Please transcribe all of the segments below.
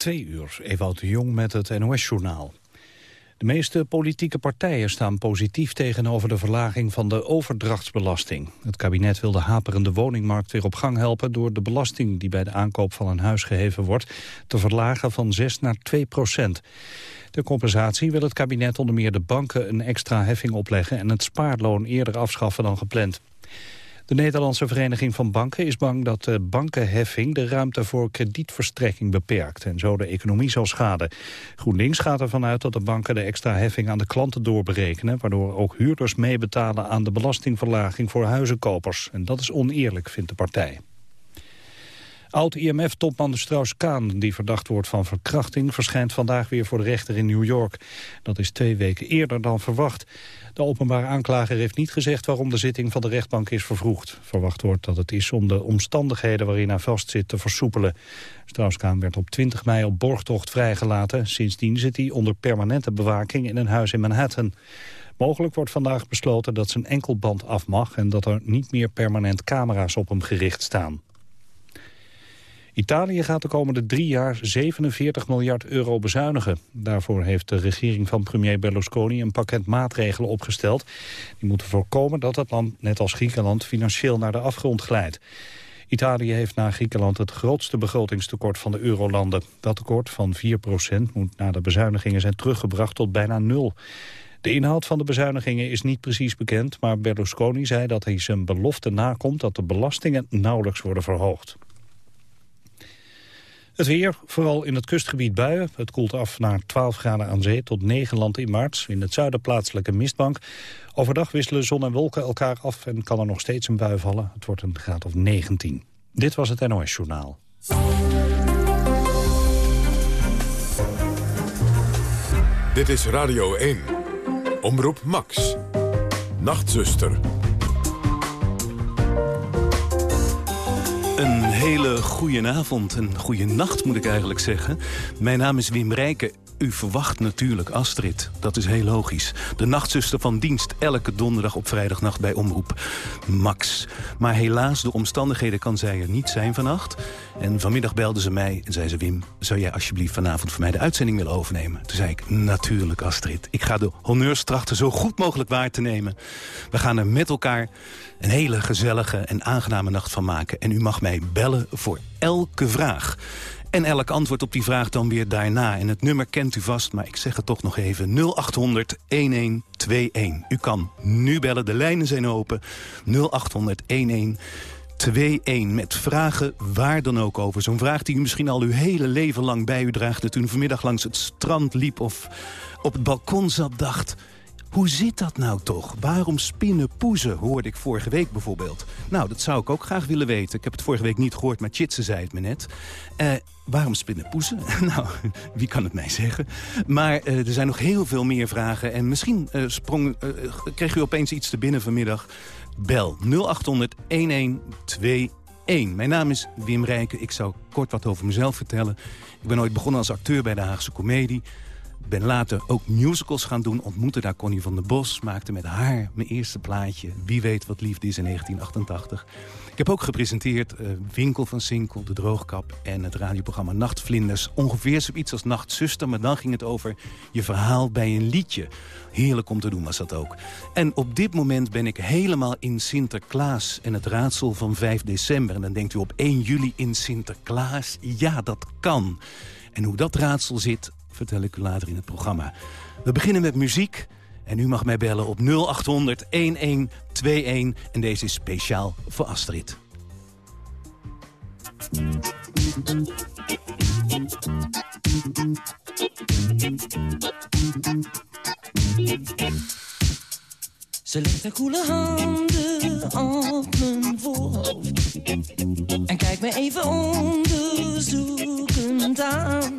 Twee uur, Ewout de Jong met het NOS-journaal. De meeste politieke partijen staan positief tegenover de verlaging van de overdrachtsbelasting. Het kabinet wil de haperende woningmarkt weer op gang helpen door de belasting die bij de aankoop van een huis geheven wordt te verlagen van 6 naar 2 procent. De compensatie wil het kabinet onder meer de banken een extra heffing opleggen en het spaarloon eerder afschaffen dan gepland. De Nederlandse Vereniging van Banken is bang dat de bankenheffing de ruimte voor kredietverstrekking beperkt en zo de economie zal schaden. GroenLinks gaat ervan uit dat de banken de extra heffing aan de klanten doorberekenen, waardoor ook huurders meebetalen aan de belastingverlaging voor huizenkopers. En dat is oneerlijk, vindt de partij. Oud-IMF-topman Strauss-Kaan, die verdacht wordt van verkrachting... verschijnt vandaag weer voor de rechter in New York. Dat is twee weken eerder dan verwacht. De openbare aanklager heeft niet gezegd waarom de zitting van de rechtbank is vervroegd. Verwacht wordt dat het is om de omstandigheden waarin hij vastzit te versoepelen. Strauss-Kaan werd op 20 mei op borgtocht vrijgelaten. Sindsdien zit hij onder permanente bewaking in een huis in Manhattan. Mogelijk wordt vandaag besloten dat zijn enkelband af mag... en dat er niet meer permanent camera's op hem gericht staan. Italië gaat de komende drie jaar 47 miljard euro bezuinigen. Daarvoor heeft de regering van premier Berlusconi een pakket maatregelen opgesteld. Die moeten voorkomen dat het land, net als Griekenland, financieel naar de afgrond glijdt. Italië heeft na Griekenland het grootste begrotingstekort van de eurolanden. Dat tekort van 4% moet na de bezuinigingen zijn teruggebracht tot bijna nul. De inhoud van de bezuinigingen is niet precies bekend... maar Berlusconi zei dat hij zijn belofte nakomt dat de belastingen nauwelijks worden verhoogd. Het weer, vooral in het kustgebied buien. Het koelt af naar 12 graden aan zee tot 9 land in maart. In het zuiden plaatselijke mistbank. Overdag wisselen zon en wolken elkaar af en kan er nog steeds een bui vallen. Het wordt een graad of 19. Dit was het NOS Journaal. Dit is Radio 1. Omroep Max. Nachtzuster. Een hele goede avond, een goede nacht moet ik eigenlijk zeggen. Mijn naam is Wim Rijken. U verwacht natuurlijk Astrid. Dat is heel logisch. De nachtzuster van dienst elke donderdag op vrijdagnacht bij Omroep Max. Maar helaas, de omstandigheden kan zij er niet zijn vannacht. En vanmiddag belde ze mij en zei ze... Wim, zou jij alsjeblieft vanavond voor mij de uitzending willen overnemen? Toen zei ik, natuurlijk Astrid. Ik ga de honneurs trachten zo goed mogelijk waar te nemen. We gaan er met elkaar een hele gezellige en aangename nacht van maken. En u mag mij bellen voor elke vraag. En elk antwoord op die vraag dan weer daarna. En het nummer kent u vast, maar ik zeg het toch nog even. 0800 1121. U kan nu bellen, de lijnen zijn open. 0800 1121 met vragen waar dan ook over. Zo'n vraag die u misschien al uw hele leven lang bij u draagt... toen u vanmiddag langs het strand liep of op het balkon zat dacht... Hoe zit dat nou toch? Waarom spinnen poezen, hoorde ik vorige week bijvoorbeeld. Nou, dat zou ik ook graag willen weten. Ik heb het vorige week niet gehoord, maar Chitse zei het me net. Uh, waarom spinnen poezen? nou, wie kan het mij zeggen? Maar uh, er zijn nog heel veel meer vragen. En misschien uh, sprong, kreeg u opeens iets te binnen vanmiddag. Bel 0800 1121. Mijn naam is Wim Rijken. Ik zou kort wat over mezelf vertellen. Ik ben ooit begonnen als acteur bij de Haagse Comedie ben later ook musicals gaan doen. Ontmoette daar Connie van der Bos. Maakte met haar mijn eerste plaatje. Wie weet wat liefde is in 1988. Ik heb ook gepresenteerd uh, Winkel van Sinkel, De Droogkap... en het radioprogramma Nachtvlinders. Ongeveer zoiets als Nachtzuster, maar dan ging het over je verhaal bij een liedje. Heerlijk om te doen was dat ook. En op dit moment ben ik helemaal in Sinterklaas en het raadsel van 5 december. En dan denkt u op 1 juli in Sinterklaas? Ja, dat kan. En hoe dat raadsel zit, vertel ik u later in het programma. We beginnen met muziek. En u mag mij bellen op 0800 1121. En deze is speciaal voor Astrid. Ze legt haar koele handen op mijn voorhoofd En kijkt me even onderzoekend aan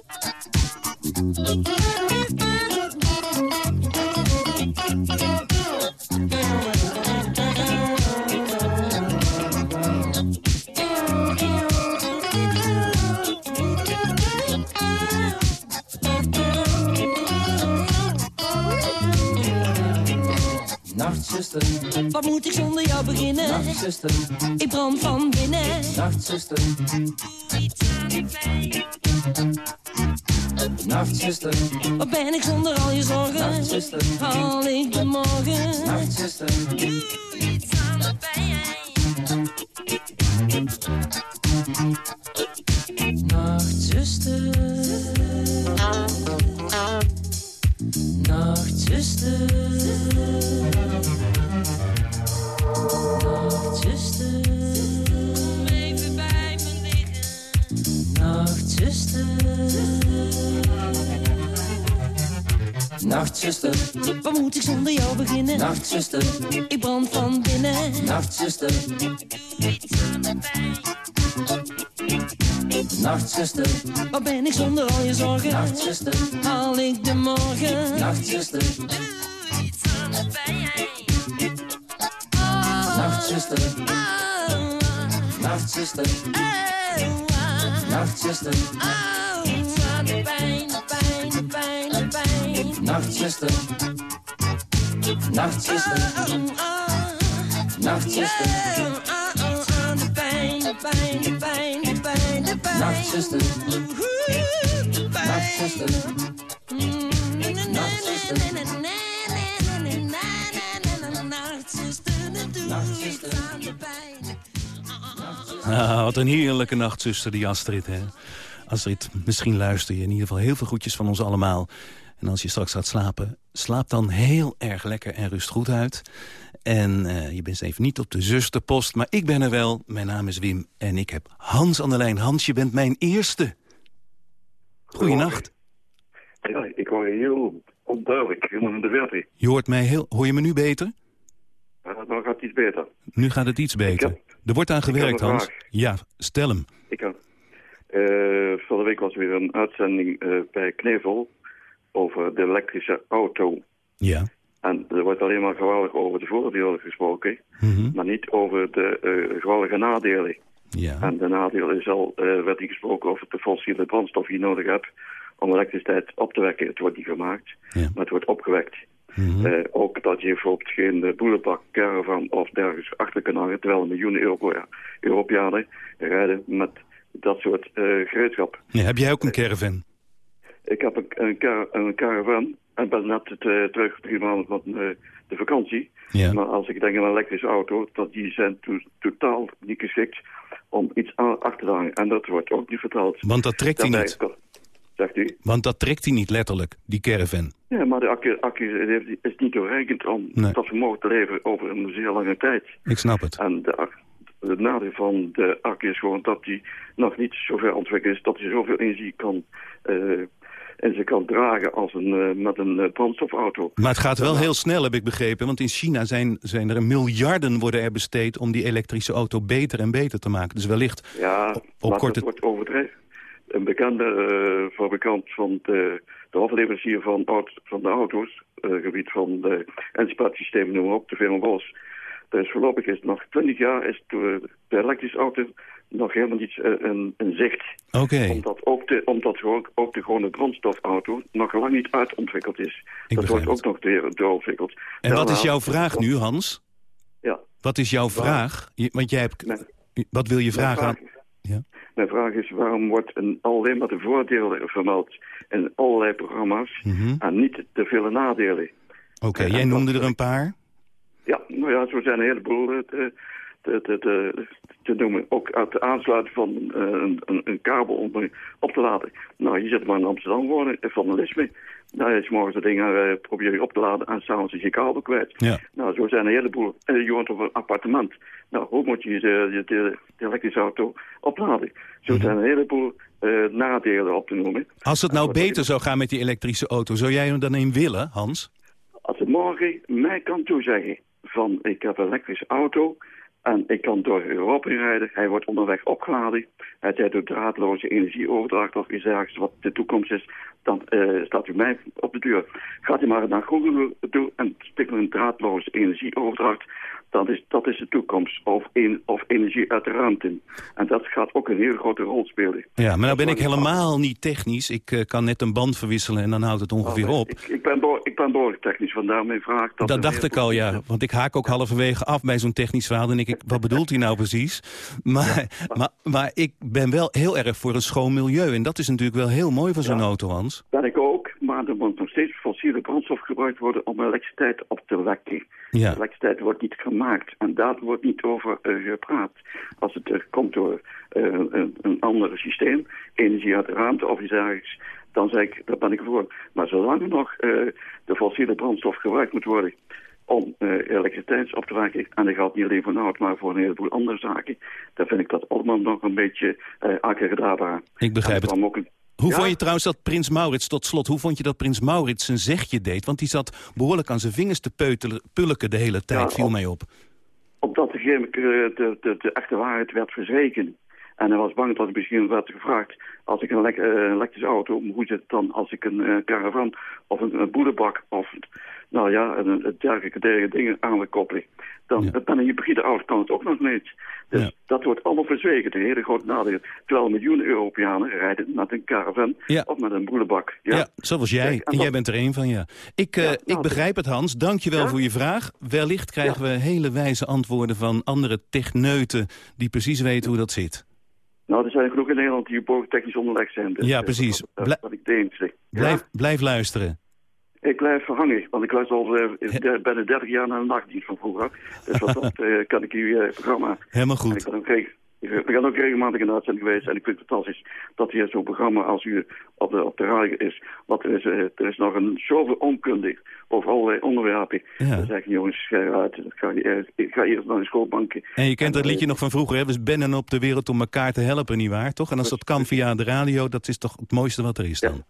Nachtzuster, Ik brand van binnen. nachtzuster, Doe iets aan de pijn. nachtzuster, Wat ben ik zonder al je zorgen? Nachtzuster. Haal ik de morgen? just a Ah, wat een heerlijke nachtzuster, die Astrid. Hè? Astrid, misschien luister je in ieder geval heel veel groetjes van ons allemaal. En als je straks gaat slapen, slaap dan heel erg lekker en rust goed uit. En eh, je bent even niet op de zusterpost, maar ik ben er wel. Mijn naam is Wim en ik heb Hans aan de lijn. Hans, je bent mijn eerste. Goeienacht. Ja, ik hoor je heel onduidelijk, de verte. Je hoort mij heel... Hoor je me nu beter? Ja, nou gaat het iets beter. Nu gaat het iets beter. heb- er wordt aan gewerkt, Hans. vraag. Ja, stel hem. Ik kan. Eh vorige week was er weer een uitzending eh, bij Knevel over de elektrische auto. Ja. En er wordt alleen maar geweldig over de voordelen gesproken, Mhm. maar niet over de eh, geweldige nadelen. Ja. En de nadeel is al, eh, werd niet gesproken over de fossiele brandstof die je nodig hebt om elektriciteit op te wekken. Het wordt niet gemaakt, Ja. maar het wordt opgewekt. Mhm. Eh, ook dat je bijvoorbeeld geen boelebak, caravan of dergelijks achter kan hangen, terwijl miljoenen Euro, Europeanen rijden met dat soort gereedschap. Ja, heb jij ook een caravan? Ik heb een, een, car- een caravan en ben net eh, terug drie maanden van eh, de vakantie. Ja. Maar als ik denk aan een elektrische auto, dat die zijn to- totaal niet geschikt om iets aan, achter te hangen. En dat wordt ook niet verteld. Want dat trekt hij niet. Zegt u? Want dat trekt hij niet letterlijk, die caravan. Ja, maar de accu, accu is niet doorrekend om Nee. dat vermogen te leveren over een zeer lange tijd. Ik snap het. En de, het nadeel van de accu is gewoon dat die nog niet zo ver ontwikkeld is... dat hij zoveel energie kan, eh in zich kan dragen als een, eh, met een eh, brandstofauto. Maar het gaat wel heel snel, heb ik begrepen. Want in China zijn, zijn er miljarden worden er besteed... om die elektrische auto beter en beter te maken. Dus wellicht Ja, op korte- dat wordt overdreven. Een bekende eh, fabrikant van de, de afleverancier van, van de auto's... eh, gebied van de inspatsystemen, noem maar op, de firma Bos... Dus voorlopig is nog 20 jaar is de, de elektrische auto nog helemaal niet eh, een, een zicht. Oké, Omdat, ook de, omdat ook de gewone brandstofauto nog lang niet uitontwikkeld is. Ik dat wordt ook nog door- doorontwikkeld. en wat is jouw vraag nu, Hans? Ja, Wat is jouw vraag? Want jij hebt... mijn, Wat wil je vragen? aan- Ja. Mijn vraag is, waarom wordt een, alleen maar de voordelen vermeld in allerlei programma's Mhm. en niet de vele nadelen? Oké, jij dat- noemde er een paar. Ja, nou ja, zo zijn een heleboel eh, te, te, te, te, te noemen. Ook het aansluiten van eh, een, een, een kabel om op te laden. Nou, hier zit maar in Amsterdam wonen, eh, vandalisme. Nou, is morgens de dingen eh, probeer je op te laden en s'avonds is je kabel kwijt. Ja. Nou, zo zijn een heleboel. Je woont op een appartement. Nou, hoe moet je de, de, de elektrische auto opladen? Zo Mhm. zijn een heleboel nadelen op te noemen. Als het nou beter zou gaan met die elektrische auto, zou jij er dan een willen, Hans? Als het morgen mij kan toezeggen van ik heb een elektrische auto en ik kan door Europa rijden, hij wordt onderweg opgeladen, hij zij door draadloze energieoverdracht of iets dergelijks wat de toekomst is, dan eh, staat u mij op de deur. Gaat u maar naar Google toe en stik een draadloze energieoverdracht, dan is, dat is de toekomst. Of, een, of energie uit de ruimte. En dat gaat ook een hele grote rol spelen. Ja, maar nou ben ik Dat helemaal niet technisch. Ik eh, kan net een band verwisselen en dan houdt het ongeveer Oh, op. Ik, ik ben, behoor- ik ben behoorlijk technisch, vandaar mijn vraag. Dat een dacht ik al, ja. Want ik haak ook halverwege af bij zo'n technisch verhaal. Dan denk ik, wat bedoelt hij nou precies? Maar, maar, maar ik ben wel heel erg voor een schoon milieu. En dat is natuurlijk wel heel mooi van zo'n Ja. auto, Hans. Ben ik ook, maar er moet nog steeds fossiele brandstof gebruikt worden om elektriciteit op te wekken. Ja. Elektriciteit wordt niet gemaakt en daar wordt niet over eh, gepraat. Als het er komt door eh, een, een ander systeem, energie uit de ruimte of iets dergelijks, dan zeg ik, daar ben ik voor. Maar zolang nog eh, de fossiele brandstof gebruikt moet worden om eh, elektriciteit op te wekken, en dat geldt niet alleen voor nood, maar voor een heleboel andere zaken, dan vind ik dat allemaal nog een beetje uh. Ik begrijp het. ook Hoe Ja? vond je trouwens dat Prins Maurits, tot slot, hoe vond je dat Prins Maurits zijn zegje deed? Want die zat behoorlijk aan zijn vingers te peutelen, pulken de hele tijd, Ja, viel mij op. Opdat moment eh, de, de, de echte waarheid werd verzekerd. En hij was bang dat ik misschien werd gevraagd... als ik een elek- eh, elektrische auto, hoe zit het dan als ik een eh, caravan of een, een boerenbak... of nou ja, een dergelijke dergelijke dingen aan wil koppelen... dan Ja. dan een hybride auto kan het ook nog niet. Dus Ja. dat wordt allemaal verzwegen, de hele grote nadeel. Terwijl miljoenen Europeanen rijden met een caravan Ja. of met een boerenbak. Ja, zoals jij. Kijk, en en jij dat- bent er één van, ja. Ik, eh, ik nou, begrijp het, Hans. Dank je wel voor je vraag. Wellicht krijgen we hele wijze antwoorden van andere techneuten... die precies weten hoe dat zit. Nou, er zijn genoeg in Nederland die boven technisch onderlegd zijn. Dus, Ja, eh, precies. Dat, dat, Blij- dat ik de enige. Blijf, blijf luisteren. Ik blijf hangen, want ik luister al eh, bijna 30 jaar naar de nachtdienst van vroeger. Dus wat dat eh, kan ik uw eh, programma. Helemaal En ik goed. ben ook we gaan ook regelmatig in de uitzending geweest. En ik vind het fantastisch dat hier zo'n programma als u op de, op de radio is. Want er is, er is nog een zoveel onkundig over allerlei onderwerpen. Ja. Dan zeg ik, jongens, ga uit. Ik ga, ik ga eerst naar de schoolbanken. En je kent dat liedje nog van vroeger, hè? We bennen op de wereld om elkaar te helpen, nietwaar? Toch? En als dat kan via de radio, dat is toch het mooiste wat er is dan.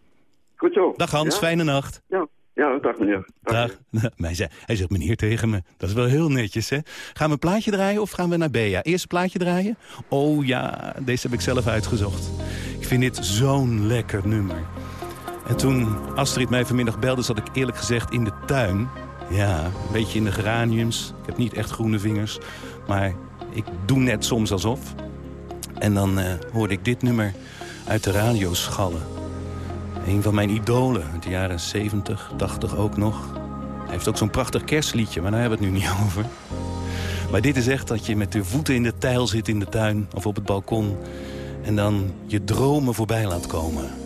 Goed zo. Dag Hans, Ja? fijne nacht. Ja, ja dag meneer. Dag. Hij, zei, hij zegt meneer tegen me. Dat is wel heel netjes, hè? Gaan we een plaatje draaien of gaan we naar Bea? Eerst een plaatje draaien? Oh ja, deze heb ik zelf uitgezocht. Ik vind dit zo'n lekker nummer. En toen Astrid mij vanmiddag belde, zat ik eerlijk gezegd in de tuin. Ja, een beetje in de geraniums. Ik heb niet echt groene vingers. Maar ik doe net soms alsof. En dan eh, hoorde ik dit nummer uit de radio schallen. Een van mijn idolen uit de jaren 70, 80 ook nog. Hij heeft ook zo'n prachtig kerstliedje, maar daar hebben we het nu niet over. Maar dit is echt dat je met de voeten in de tijl zit in de tuin of op het balkon... en dan je dromen voorbij laat komen.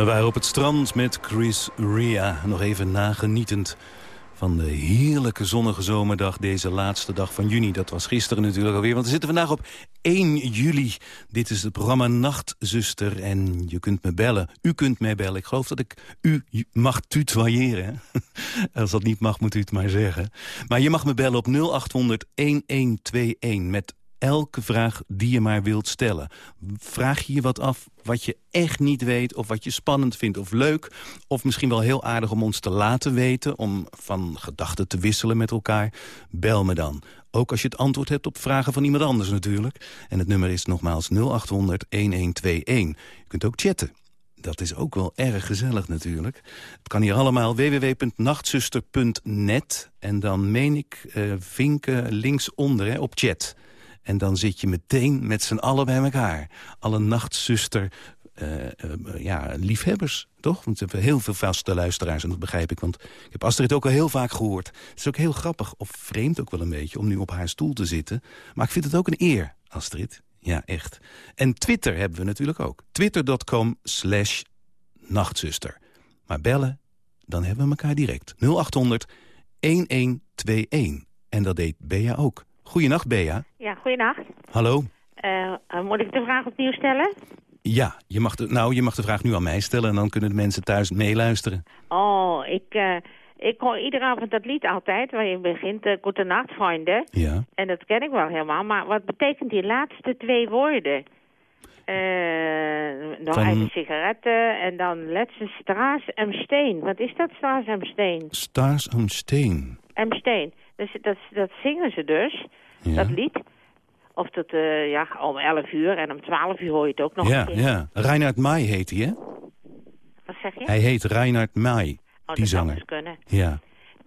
We waren op het strand met Chris Ria. Nog even nagenietend van de heerlijke zonnige zomerdag. Deze laatste dag van juni. Dat was gisteren natuurlijk alweer. Want we zitten vandaag op 1 juli. Dit is het programma Nachtzuster. En je kunt me bellen. U kunt mij bellen. Ik geloof dat ik u mag tutoyeren. Als dat niet mag, moet u het maar zeggen. Maar je mag me bellen op 0800-1121 met elke vraag die je maar wilt stellen. Vraag je je wat af wat je echt niet weet... of wat je spannend vindt of leuk... of misschien wel heel aardig om ons te laten weten... om van gedachten te wisselen met elkaar. Bel me dan. Ook als je het antwoord hebt op vragen van iemand anders natuurlijk. En het nummer is nogmaals 0800-1121. Je kunt ook chatten. Dat is ook wel erg gezellig natuurlijk. Het kan hier allemaal www.nachtzuster.net. En dan meen ik eh, vinken linksonder hè, op chat. En dan zit je meteen met z'n allen bij elkaar. Alle nachtzuster... eh, eh, ja, liefhebbers, toch? Want we hebben heel veel vaste luisteraars, en dat begrijp ik. Want ik heb Astrid ook al heel vaak gehoord. Het is ook heel grappig, of vreemd ook wel een beetje... om nu op haar stoel te zitten. Maar ik vind het ook een eer, Astrid. Ja, echt. En Twitter hebben we natuurlijk ook. Twitter.com slash nachtzuster. Maar bellen, dan hebben we elkaar direct. 0800 1121. En dat deed Bea ook. Goeienacht, Bea. Ja, goeienacht. Hallo. Eh, eh, moet ik de vraag opnieuw stellen? Ja, je mag, de, nou, je mag de vraag nu aan mij stellen... en dan kunnen de mensen thuis meeluisteren. Oh, ik, eh, ik hoor iedere avond dat lied altijd, waar je begint, uh, Goedenacht, vrienden. Ja. En dat ken ik wel helemaal, maar wat betekent die laatste twee woorden? Eh nog Van- even sigaretten en dan letzte Straas en Steen. Wat is dat, Straas en Steen? Stars am Steen. En Steen. Dus dat, dat zingen ze dus, Ja. dat lied. Of tot, eh, ja, om 11 uur en om 12 uur hoor je het ook nog Ja, een keer. ja. Reinhard Mai heet hij, hè? Wat zeg je? Hij heet Reinhard Mai, oh, die dat zou zanger. dus kunnen. Ja.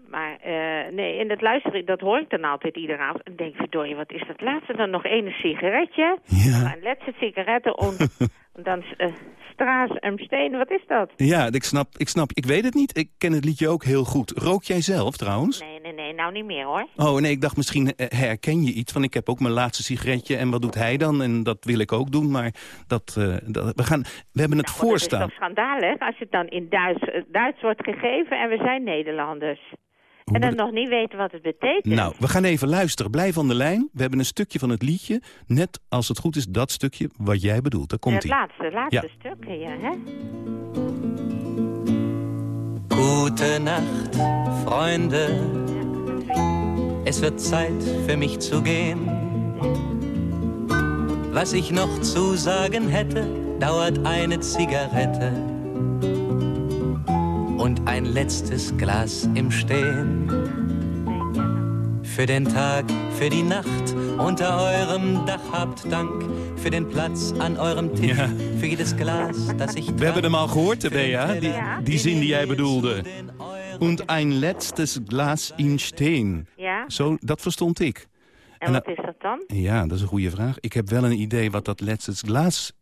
Maar eh, nee, en dat luisteren, dat hoor ik dan altijd iedere avond. En denk, verdorie, wat is dat laatste dan nog ene sigaretje? Ja. Een laatste sigaretten en, en dan uh, Straas en Steen, wat is dat? Ja, ik snap, ik snap. Ik weet het niet. Ik ken het liedje ook heel goed. Rook jij zelf trouwens? Nee, nee, nee, nou niet meer hoor. Oh nee, ik dacht misschien eh, herken je iets van ik heb ook mijn laatste sigaretje en wat doet hij dan? En dat wil ik ook doen, maar dat, eh, dat we gaan, we hebben het Nou, voorstaan. Dat is toch schandalig als het dan in Duits, eh, Duits wordt gegeven en we zijn Nederlanders. Hoe En dan nog niet weten wat het betekent. Nou, we gaan even luisteren. Blijf aan de lijn. We hebben een stukje van het liedje. Net als het goed is, dat stukje wat jij bedoelt. Daar komt het ie. laatste, laatste Ja. stuk, ja, hè? Gute Nacht, Freunde. Es wird Zeit für mich zu gehen. Was ich noch zu sagen hätte, dauert eine Zigarette und ein letztes Glas im Stehen. Für den Tag, für die Nacht, unter eurem Dach habt Dank. Für den Platz an eurem Tisch, Ja. für jedes Glas, das ich We hebben hem al gehoord, de Bea. Die, Ja. die zin die jij bedoelde. Und ein letztes Glas in Steen. Ja, Zo, dat verstond ik. en en wat is dat dan? Ja, dat is een goede vraag. Ik heb wel een idee wat dat letztes glas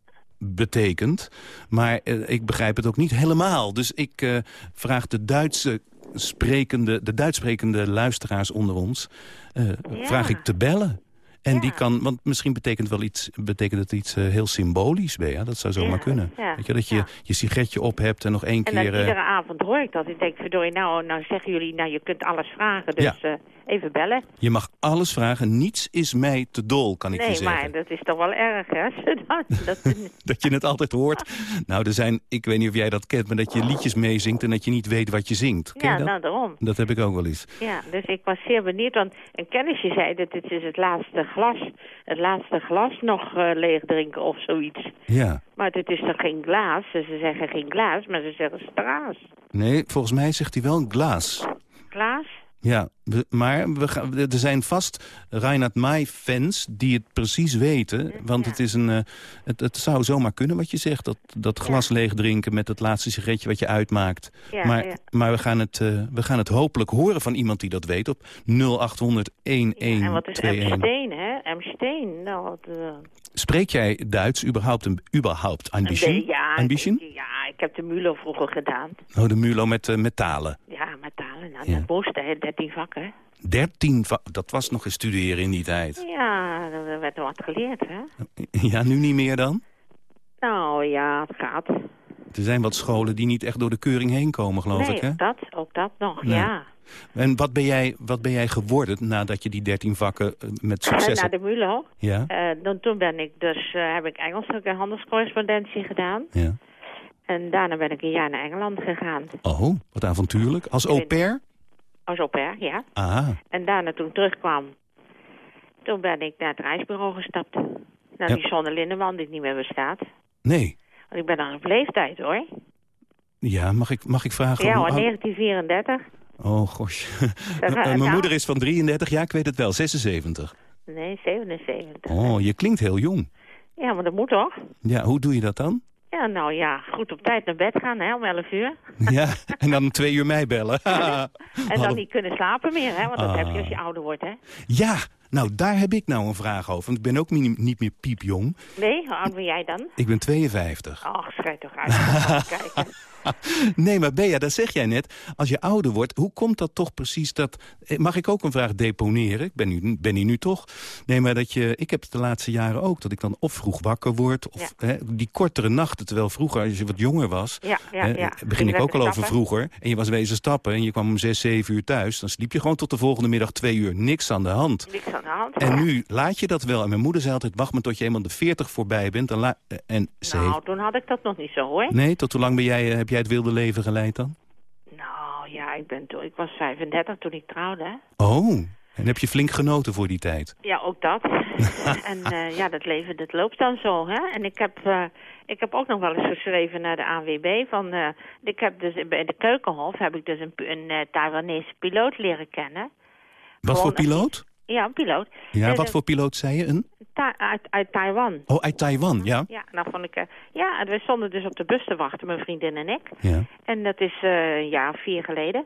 betekent. Maar eh, ik begrijp het ook niet helemaal. Dus ik eh, vraag de Duitse sprekende, de Duits sprekende luisteraars onder ons... eh, Ja. vraag ik te bellen. En Ja. die kan, want misschien betekent, wel iets, betekent het iets heel symbolisch, Bea. Dat zou zomaar Ja, kunnen. ja, Weet je, dat je je sigaretje op hebt en nog één En keer... eh, iedere avond hoor ik dat. Ik denk, verdorie, nou, nou zeggen jullie, nou je kunt alles vragen. Dus Ja. Even bellen. je mag alles vragen. Niets is mij te dol, kan ik je Nee, zeggen. maar dat is toch wel erg, hè? dat, dat, Dat je het altijd hoort. Nou, er zijn, ik weet niet of jij dat kent, maar dat je liedjes meezingt en dat je niet weet wat je zingt. Ken ja, je dat? nou daarom. Dat heb ik ook wel eens. Ja, dus ik was zeer benieuwd, want een kennisje zei dat dit is het laatste glas, het laatste glas nog eh, leeg drinken of zoiets. Ja. Maar dit is toch geen glaas? Dus Ze zeggen geen glaas, maar ze zeggen straas. Nee, volgens mij zegt hij wel een glaas. Glaas? Ja, maar we gaan, er zijn vast Reinhard Mai-fans die het precies weten. Want Ja. het, is een, eh, het, het zou zomaar kunnen wat je zegt. Dat, dat glas leeg drinken met het laatste sigaretje wat je uitmaakt. Ja, maar ja. maar we, gaan het, eh, we gaan het hopelijk horen van iemand die dat weet op 0800 en wat is 1121. Amsteen, hè? Amsteen, nou, wat, eh, Spreek jij Duits überhaupt? Een, überhaupt? Ambition? een ja, Ambition? ik- ja, ik heb de Mulo vroeger gedaan. Oh, de Mulo met metalen. Ja, met talen, nou, Ja. dat moest, hè, 13 vakken. 13, va- dat was nog eens studeren in die tijd. Ja, er werd wat geleerd, hè? Ja, nu niet meer dan? Nou ja, het gaat. Er zijn wat scholen die niet echt door de keuring heen komen, geloof nee, ik, hè? ook dat, ook dat nog, Nee. ja. En wat ben, jij, wat ben jij geworden nadat je die 13 vakken eh, met succes Naar hebt? de Mulo. Ja, Eh, dan, toen ben ik dus, eh, heb ik Engelse handelscorrespondentie gedaan. ja. En daarna ben ik een jaar naar Engeland gegaan. Oh, wat avontuurlijk. Als au pair? Als au pair, ja. Aha. En daarna toen ik terugkwam, toen ben ik naar het reisbureau gestapt. Naar Ja. die zonne-Lindeman die niet meer bestaat. Nee. Want ik ben dan op leeftijd hoor. Ja, mag ik, mag ik vragen? Ja hoor, oud- 1934. Oh, gosh. Dat Mijn nou. moeder is van 33, ja, ik weet het wel, 76. Nee, 77. Oh, je klinkt heel jong. Ja, maar dat moet toch? Ja, hoe doe je dat dan? Ja, nou ja, goed op tijd naar bed gaan, hè, om 11 uur. Ja, en dan om twee uur mij bellen. En dan niet kunnen slapen meer, hè, want dat Ah. heb je als je ouder wordt, hè. Ja, nou daar heb ik nou een vraag over. Want ik ben ook niet, meer piepjong. Nee, hoe oud ben jij dan? Ik ben 52. Ach, schrijf toch uit. Kijken. Nee, maar Bea, dat zeg jij net. Als je ouder wordt, hoe komt dat toch precies dat... eh, Mag ik ook een vraag deponeren? Ik ben, nu, ben hier nu toch. Nee, maar dat je... Ik heb het de laatste jaren ook, dat ik dan of vroeg wakker word... of hè, die kortere nachten, terwijl vroeger, als je wat jonger was... Ja, ja, hè, ja. begin ik ook al over vroeger. En je was wezen stappen en je kwam om zes, zeven uur thuis. Dan sliep je gewoon tot de volgende middag twee uur. Niks aan de hand. Niks aan de hand. En nu laat je dat wel. En mijn moeder zei altijd, wacht maar tot je eenmaal de 40 voorbij bent. Eh, en ze Nou, toen had ik dat nog niet zo, hoor. Nee, tot hoe lang ben jij, eh, heb jij het wilde leven geleid dan? Nou, ja, ik, ben toen, ik was 35 toen ik trouwde. Oh, en heb je flink genoten voor die tijd? Ja, ook dat. en eh, ja, dat leven, dat loopt dan zo, hè. En ik heb, eh, ik heb ook nog wel eens geschreven naar de ANWB van... eh, ik heb dus bij de Keukenhof heb ik dus een, een Taiwanese piloot leren kennen. Wat voor piloot? Ja, een piloot. Ja, En, wat eh, voor piloot zei je? Een? Ta- uit, uit Taiwan. Oh, uit Taiwan, ja. Ja, nou vond ik... eh, ja, we stonden dus op de bus te wachten, mijn vriendin en ik. ja. En dat is eh, een jaar of vier geleden.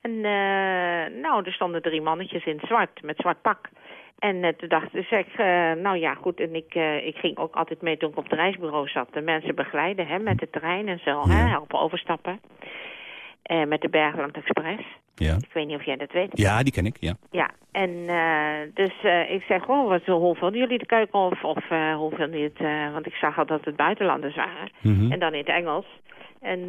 En eh, nou, er stonden drie mannetjes in zwart, met zwart pak. En eh, toen dacht dus ik, eh, nou ja, goed. En ik, eh, ik ging ook altijd mee toen ik op het reisbureau zat. De mensen begeleiden hè, met de trein en zo, hè, helpen overstappen. Eh, met de Bergland Express. Ja. Ik weet niet of jij dat weet. ja, die ken ik, ja. Ja, en eh, dus eh, ik zeg, oh, wat, hoe vinden jullie de keuken? Of, of eh, hoe vinden jullie het? want ik zag al dat het buitenlanders waren. Mhm. En dan in het Engels. En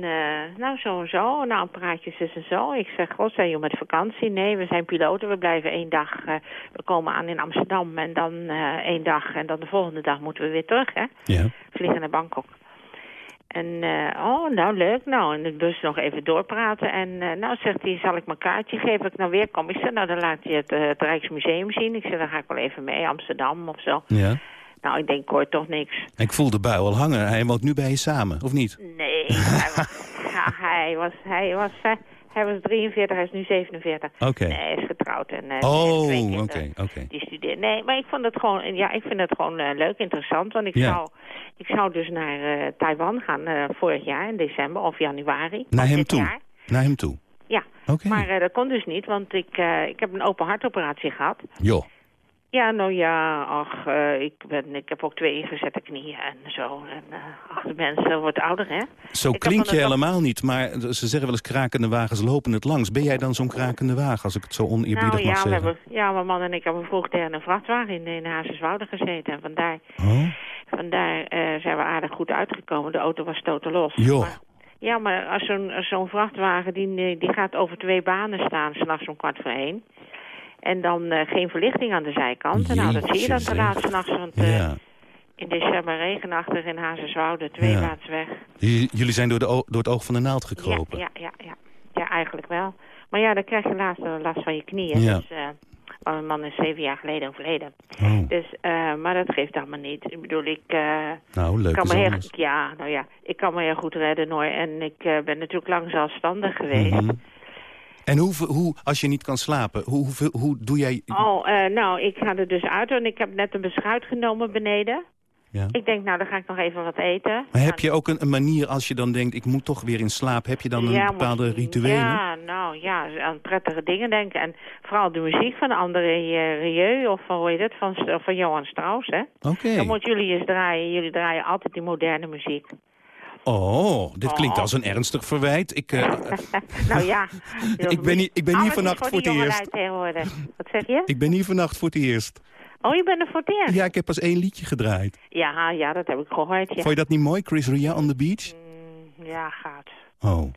nou, zo en zo. Nou, een praatje zus en zo. Ik zeg, god, zijn jullie met vakantie? Nee, we zijn piloten. We blijven één dag. we komen aan in Amsterdam en dan één dag. En dan de volgende dag moeten we weer terug, hè? Ja. Vliegen naar Bangkok. En, eh, oh, nou leuk. Nou, en ik dus nog even doorpraten. En eh, nou, zegt hij, zal ik mijn kaartje geven? Ik nou weer kom. Ik zeg, nou, dan laat je het, eh, het Rijksmuseum zien. Ik zeg, dan ga ik wel even mee, Amsterdam of zo. ja. Nou, ik denk, ik hoor toch niks. Ik voel de bui al hangen. Hij woont nu bij je samen, of niet? Nee, hij was, ja, hij was, hij was, hij was 43, hij is nu 47. Oké. Nee, hij is getrouwd en eh, Oh, oké, oké. Die studeert. Nee, maar ik vond het gewoon, ja, ik vind het gewoon eh, leuk, interessant. Want ik, Ja. zou, ik zou dus naar eh, Taiwan gaan vorig jaar in december of januari. Naar hem toe? jaar. Naar hem toe? Ja, Oké. maar dat kon dus niet, want ik, ik heb een open hartoperatie gehad. Joh. Ja, nou ja, ach, eh, ik, ben, ik heb ook twee ingezette knieën en zo. En eh, ach, de mensen wordt ouder, hè? Zo Ik klink je helemaal niet, maar ze zeggen wel eens krakende wagens lopen het langs. Ben jij dan zo'n krakende wagen, als ik het zo oneerbiedig Nou ja, mag zeggen? hebben, ja, mijn man en ik hebben vroeg tegen een vrachtwagen in, in Hazenswoude gezeten. En vandaar, Oh? vandaar eh, zijn we aardig goed uitgekomen. De auto was totaal los. Joh. Maar- ja, maar als zo'n zo'n vrachtwagen, die, die gaat over twee banen staan, s'nachts om kwart voor één. En dan eh, geen verlichting aan de zijkant. En nou, dat zie je dan te Jeetje, laat zeg. s'nachts. Want eh, Ja. in december regenachtig in Hazenswoude, twee Ja. maanden weg. J- Jullie zijn door, de door het oog van de naald gekropen. ja, ja, ja. Ja, eigenlijk wel. Maar ja, dan krijg je laatst eh, last van je knieën. Ja. Dus, eh, maar mijn man is zeven jaar geleden overleden. Oh, Dus, maar dat geeft allemaal niet. Ik bedoel, ik nou, leuk kan me heel, ja, nou ja, ik kan me heel goed redden hoor. En ik ben natuurlijk lang zelfstandig geweest. Mhm. En hoe, hoe, als je niet kan slapen, hoe, hoeveel- hoe doe jij... Oh, eh, nou, ik ga er dus uit en ik heb net een beschuit genomen beneden. Ja. Ik denk, nou, dan ga ik nog even wat eten. Maar heb je ook een, een manier als je dan denkt, ik moet toch weer in slaap, heb je dan een Ja, bepaalde rituelen? Ja, nou ja, aan prettige dingen denken. En vooral de muziek van André uh, Rieu of van, hoe heet het, van, van Johan Strauss, hè. Oké. Dan moeten jullie eens draaien. Jullie draaien altijd die moderne muziek. Oh, dit klinkt Oh. als een ernstig verwijt. Ik, eh, nou ja. Ik ben hier- ik ben hier vannacht voor het eerst. Wat zeg je? ik ben hier vannacht voor het eerst. Oh, je bent er voor het eerst? Ja, ik heb pas één liedje gedraaid. Ja, ja, dat heb ik gehoord, ja. Vond je dat niet mooi, Chris Ria on the beach? Mm, ja, gaat. Oh.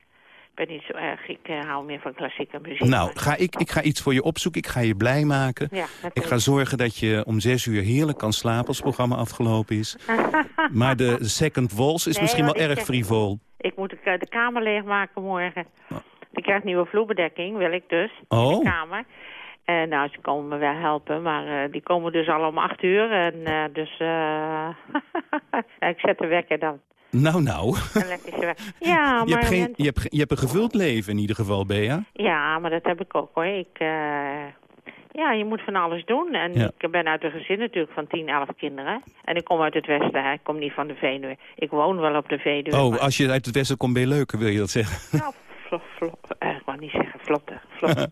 Ik ben niet zo erg. Ik eh, hou meer van klassieke muziek. Nou, ga ik, ik ga iets voor je opzoeken. Ik ga je blij maken. Ja, Ik ga zorgen dat je om zes uur heerlijk kan slapen als het programma afgelopen is. Maar de second waltz is Nee, misschien wel erg frivol. Ik moet de, de kamer leegmaken morgen. Ik krijg nieuwe vloerbedekking, wil ik dus. In Oh. de kamer. En nou, ze komen me wel helpen, maar eh, die komen dus al om acht uur. En eh, dus, eh ik zet de wekker dan. Nou, nou. Ja, Je maar hebt, geen, mensen- je, hebt, je hebt een gevuld leven in ieder geval, Bea. Ja, maar dat heb ik ook hoor. Ik, eh, ja, je moet van alles doen. En Ja. ik ben uit een gezin natuurlijk van 10, 11 kinderen. En ik kom uit het westen, hè. ik kom niet van de Veluwe. Ik woon wel op de Veluwe. Oh, maar- als je uit het westen komt ben je leuker, wil je dat zeggen? Nou, vlot, vlot, eh, ik wou niet zeggen vlotte, vlot.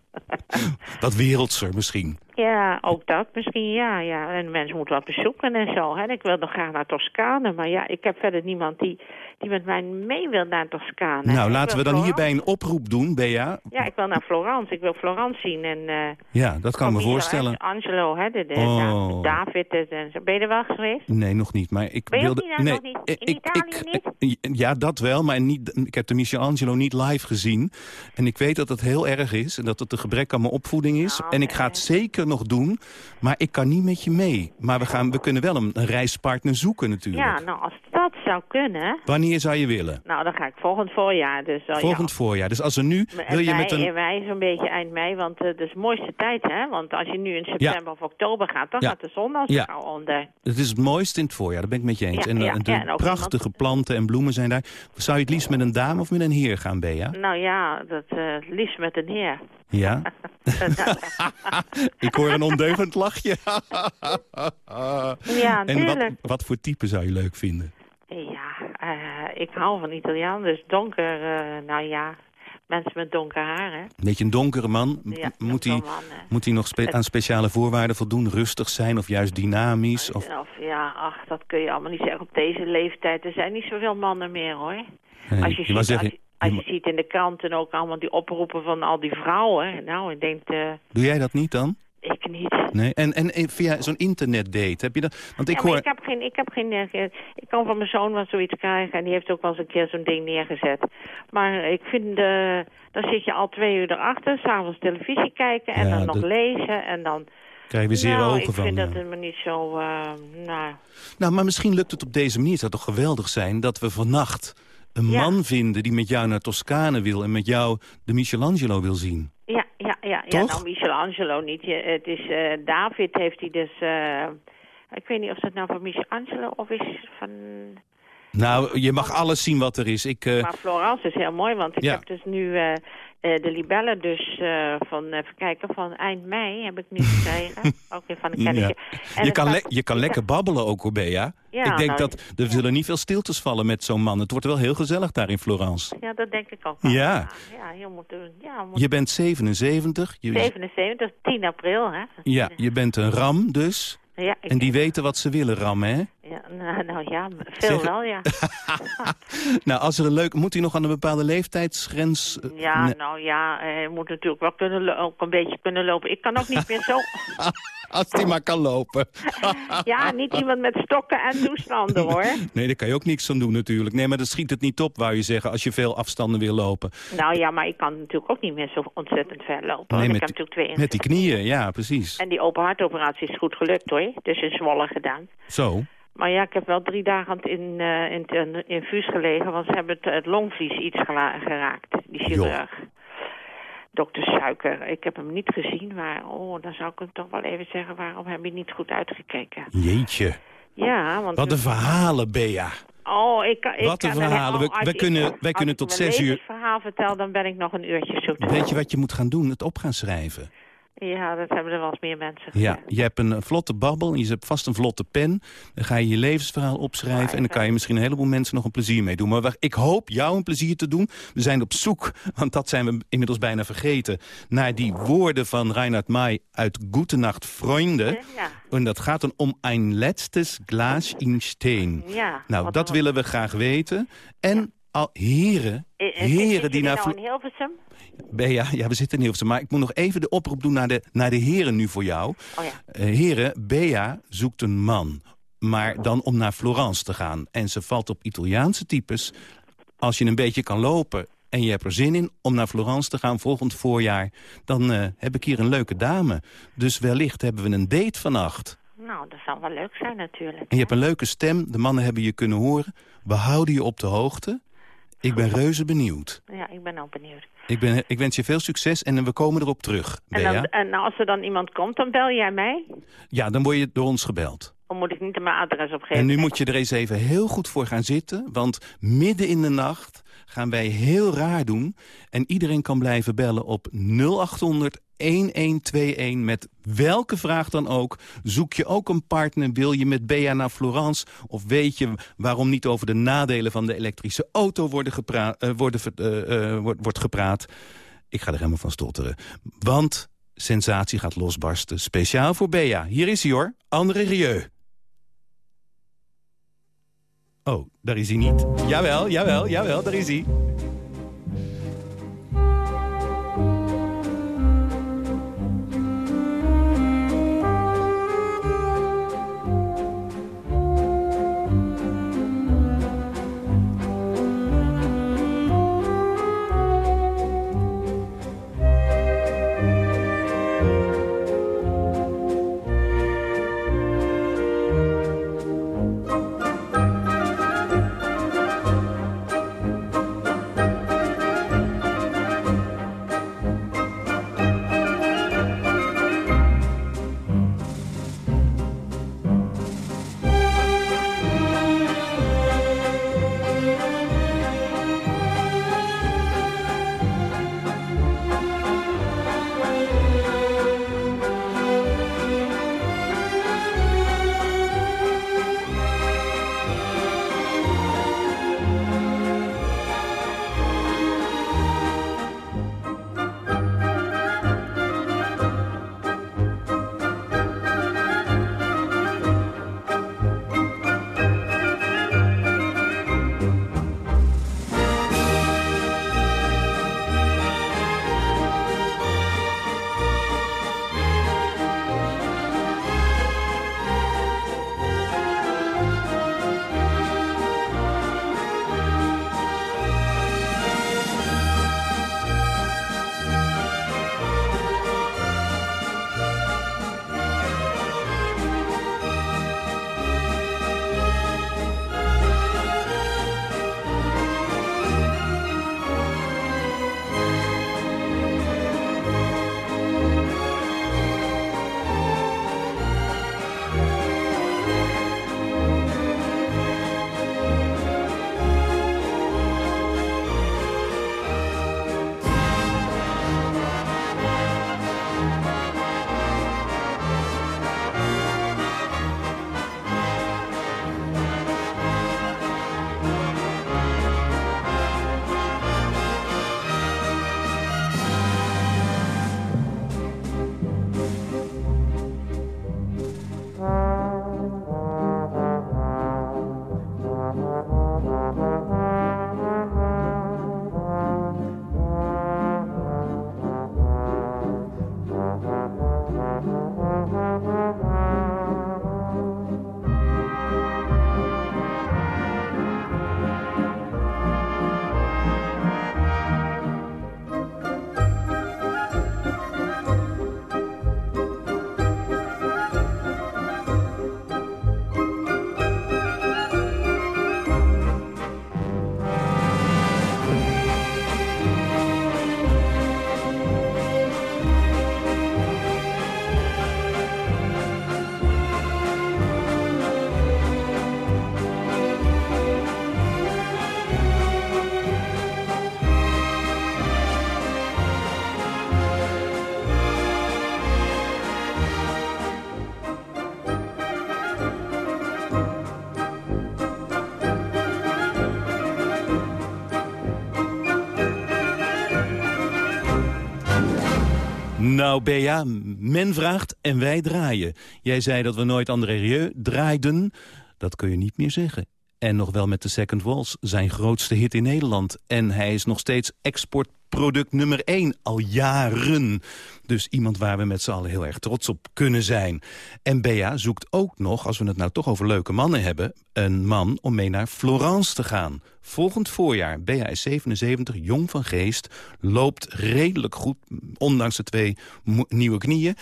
Wat wereldser misschien. Ja, ook dat misschien, ja, ja. En mensen moeten wat bezoeken en zo. Hè. Ik wil nog graag naar Toscane, maar ja, ik heb verder niemand die, die met mij mee wil naar Toscane. Nou, Ik laten we dan Florence. hierbij een oproep doen, Bea. Ja, ik wil naar Florence. Ik wil Florence zien en... eh Ja, dat kan me voorstellen. Angelo, hè, de, de, Oh. David en zo. Ben je er wel geweest? Nee, nog niet. Maar ik Ben wilde. niet nee, nog niet? ik- In ik- Italië ik- Ja, dat wel, maar niet, ik heb de Michelangelo niet live gezien. En ik weet dat het heel erg is en dat het een gebrek aan mijn opvoeding is. Nou, en ik ga het eh. zeker nog doen, maar ik kan niet met je mee. Maar we, gaan, we kunnen wel een, een reispartner zoeken natuurlijk. Ja, nou, als dat zou kunnen... Wanneer zou je willen? Nou, dan ga ik volgend voorjaar. Dus, oh, Volgend ja. voorjaar. Dus als er nu, En wil je wij, met een... en wij zo'n beetje eind mei, want uh, dat is de mooiste tijd, hè? Want als je nu in september of oktober gaat, dan Ja. gaat de zon al Ja. gauw onder. Het is het mooiste in het voorjaar, daar ben ik met je eens. En, eh, de en ook prachtige planten en bloemen zijn daar. Zou je het liefst met een dame of met een heer gaan, Bea? Nou ja, dat eh, het liefst met een heer. Ja? ik hoor een ondeugend lachje. ja, en wat, wat voor type zou je leuk vinden? Ja, eh, ik hou van Italiaan, dus donker, eh, nou ja, mensen met donker haar, hè? Een beetje een donkere man. M- Ja, moet, hij, man, moet hij nog spe- aan speciale voorwaarden voldoen? Rustig zijn of juist dynamisch? Of, Of ja, ach, dat kun je allemaal niet zeggen op deze leeftijd. Er zijn niet zoveel mannen meer, hoor. Nee, als je, je ziet, zeggen, als, je, als je ziet in de kranten ook allemaal die oproepen van al die vrouwen. Nou, ik denk, eh, Doe jij dat niet dan? ik niet. Nee? En, en, via zo'n internetdate, heb je dat? Want ik ja, hoor... ik heb geen, ik heb geen, ik kan van mijn zoon wel zoiets krijgen en die heeft ook wel eens een keer zo'n ding neergezet. Maar ik vind, eh, dan zit je al twee uur erachter, s'avonds televisie kijken en Ja, dan nog lezen en dan... Krijg je weer zeer nou, ogen ik vind ja. dat het me niet zo, eh, nou... Nou, maar misschien lukt het op deze manier. Het zou toch geweldig zijn dat we vannacht een Ja. man vinden... die met jou naar Toscane wil en met jou de Michelangelo wil zien. Ja, ja, ja. ja nou, Michelangelo niet. Het is, eh, David heeft hij dus... eh, ik weet niet of dat nou van Michelangelo of is van... Nou, je mag alles zien wat er is. Ik, eh, Maar Florence is heel mooi, want ik Ja. heb dus nu... eh, Eh, de libellen dus eh, van, even kijken, van eind mei heb ik nu gekregen. Ook weer van Ja. En Je kan, was- je kan lekker babbelen ook, hoor, Bea. Ja, ik denk nou, dat er zullen niet veel stiltes vallen met zo'n man. Het wordt wel heel gezellig daar in Florence. Ja, dat denk ik ook. Ja. Ja, je moet. Ja, moet Je bent 77. Je, 77, 10 april, hè? ja, je bent een ram dus. Ja, En die weten wat ze willen rammen, hè? Ja, nou, nou ja, veel Zeg- wel, ja. Nou, als er een leuk... Moet hij nog aan een bepaalde leeftijdsgrens... eh, Ja, nee, nou ja, je moet natuurlijk wel kunnen ook een beetje kunnen lopen. Ik kan ook niet meer zo... als hij maar kan lopen. ja, niet iemand met stokken en toestanden, hoor. Nee, daar kan je ook niks aan doen natuurlijk. Nee, maar dat schiet het niet op, wou je zeggen, als je veel afstanden wil lopen. Nou ja, maar ik kan natuurlijk ook niet meer zo ontzettend ver lopen. Nee, want ik met heb natuurlijk twee Met die knieën, ja, precies. En die open hartoperatie is goed gelukt, hoor. Dus in Zwolle gedaan. Zo. Maar ja, ik heb wel drie dagen in, eh, in het infuus gelegen, want ze hebben het, het longvlies iets geraakt, die chirurg. Dokter Suiker, ik heb hem niet gezien, maar oh, dan zou ik hem toch wel even zeggen, waarom heb je niet goed uitgekeken? Jeetje. Ja, want... Wat een verhalen, Bea. Oh, ik kan... Ik Wat een verhalen. We- als wij ik- kunnen- wij als kunnen ik tot zes uur- levensverhaal vertel, dan ben ik nog een uurtje zoet. Weet je wat je moet gaan doen? Het op gaan schrijven. Ja, dat hebben er wel eens meer mensen Ja, je hebt een eh, vlotte babbel, je hebt vast een vlotte pen. Dan ga je je levensverhaal opschrijven... en dan kan je misschien een heleboel mensen nog een plezier mee doen. Maar ik hoop jou een plezier te doen. We zijn op zoek, want dat zijn we inmiddels bijna vergeten... naar die woorden van Reinhard May uit Goedenacht Freunde. Ja. En dat gaat dan om een letztes Glas in Steen. Ja, Nou, dat willen we graag weten. En al, heren, Eh, eh, heren die naar... nou in Hilversum? Bea, ja, we zitten in Hilversum. Maar ik moet nog even de oproep doen naar de, naar de heren nu voor jou. Oh ja. Eh, heren, Bea zoekt een man. Maar dan om naar Florence te gaan. En ze valt op Italiaanse types. Als je een beetje kan lopen en je hebt er zin in om naar Florence te gaan volgend voorjaar... dan heb ik hier een leuke dame. Dus wellicht hebben we een date vannacht. Nou, dat zou wel leuk zijn natuurlijk. En je hebt een leuke stem, de mannen hebben je kunnen horen. We houden je op de hoogte. Ik ben reuze benieuwd. Ja, ik ben ook benieuwd. Ik, ben, ik wens je veel succes en we komen erop terug, En, dan, en als er dan iemand komt, dan bel jij mij? Ja, dan word je door ons gebeld. Of moet ik niet mijn adres opgeven? En nu moet je er eens even heel goed voor gaan zitten. Want midden in de nacht gaan wij heel raar doen. En iedereen kan blijven bellen op 0800 1121 met welke vraag dan ook. Zoek je ook een partner? Wil je met Bea naar Florence? Of weet je waarom niet over de nadelen van de elektrische auto worden eh, worden, eh, eh, wordt, wordt gepraat? Ik ga er helemaal van stotteren. Want sensatie gaat losbarsten. Speciaal voor Bea. Hier is hij hoor. André Rieu. Oh, daar is hij niet. Jawel, jawel, jawel, daar is hij. Nou, Bea, men vraagt en wij draaien. Jij zei dat we nooit André Rieu draaiden. Dat kun je niet meer zeggen. En nog wel met de Second Waltz, zijn grootste hit in Nederland. En hij is nog steeds exportproduct nummer 1, al jaren. Dus iemand waar we met z'n allen heel erg trots op kunnen zijn. En Bea zoekt ook nog, als we het nou toch over leuke mannen hebben... een man om mee naar Florence te gaan. Volgend voorjaar. Bea is 77, jong van geest, loopt redelijk goed... ondanks de twee nieuwe knieën.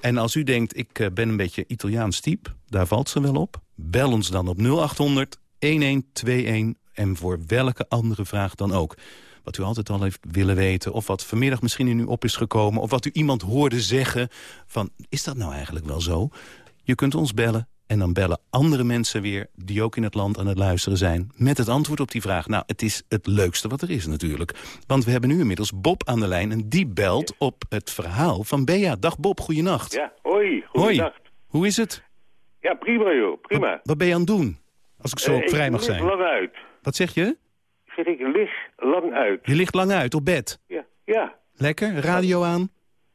En als u denkt, ik eh, ben een beetje Italiaans type... daar valt ze wel op. Bel ons dan op 0800 1121 en voor welke andere vraag dan ook. Wat u altijd al heeft willen weten, of wat vanmiddag misschien in u op is gekomen... of wat u iemand hoorde zeggen van, is dat nou eigenlijk wel zo? Je kunt ons bellen en dan bellen andere mensen weer... die ook in het land aan het luisteren zijn, met het antwoord op die vraag. Nou, het is het leukste wat er is natuurlijk. Want we hebben nu inmiddels Bob aan de lijn... en die belt op het verhaal van Bea. Dag Bob, goeienacht. Ja, hoi, Hoi, goedendag. hoe is het? Ja, prima joh, prima. Wat ben je aan het doen? Als ik zo Eh, vrij ik mag zijn. lang uit. Wat zeg je? Zeg, ik lang uit. Je ligt lang uit, op bed. Ja, ja. Lekker, radio aan.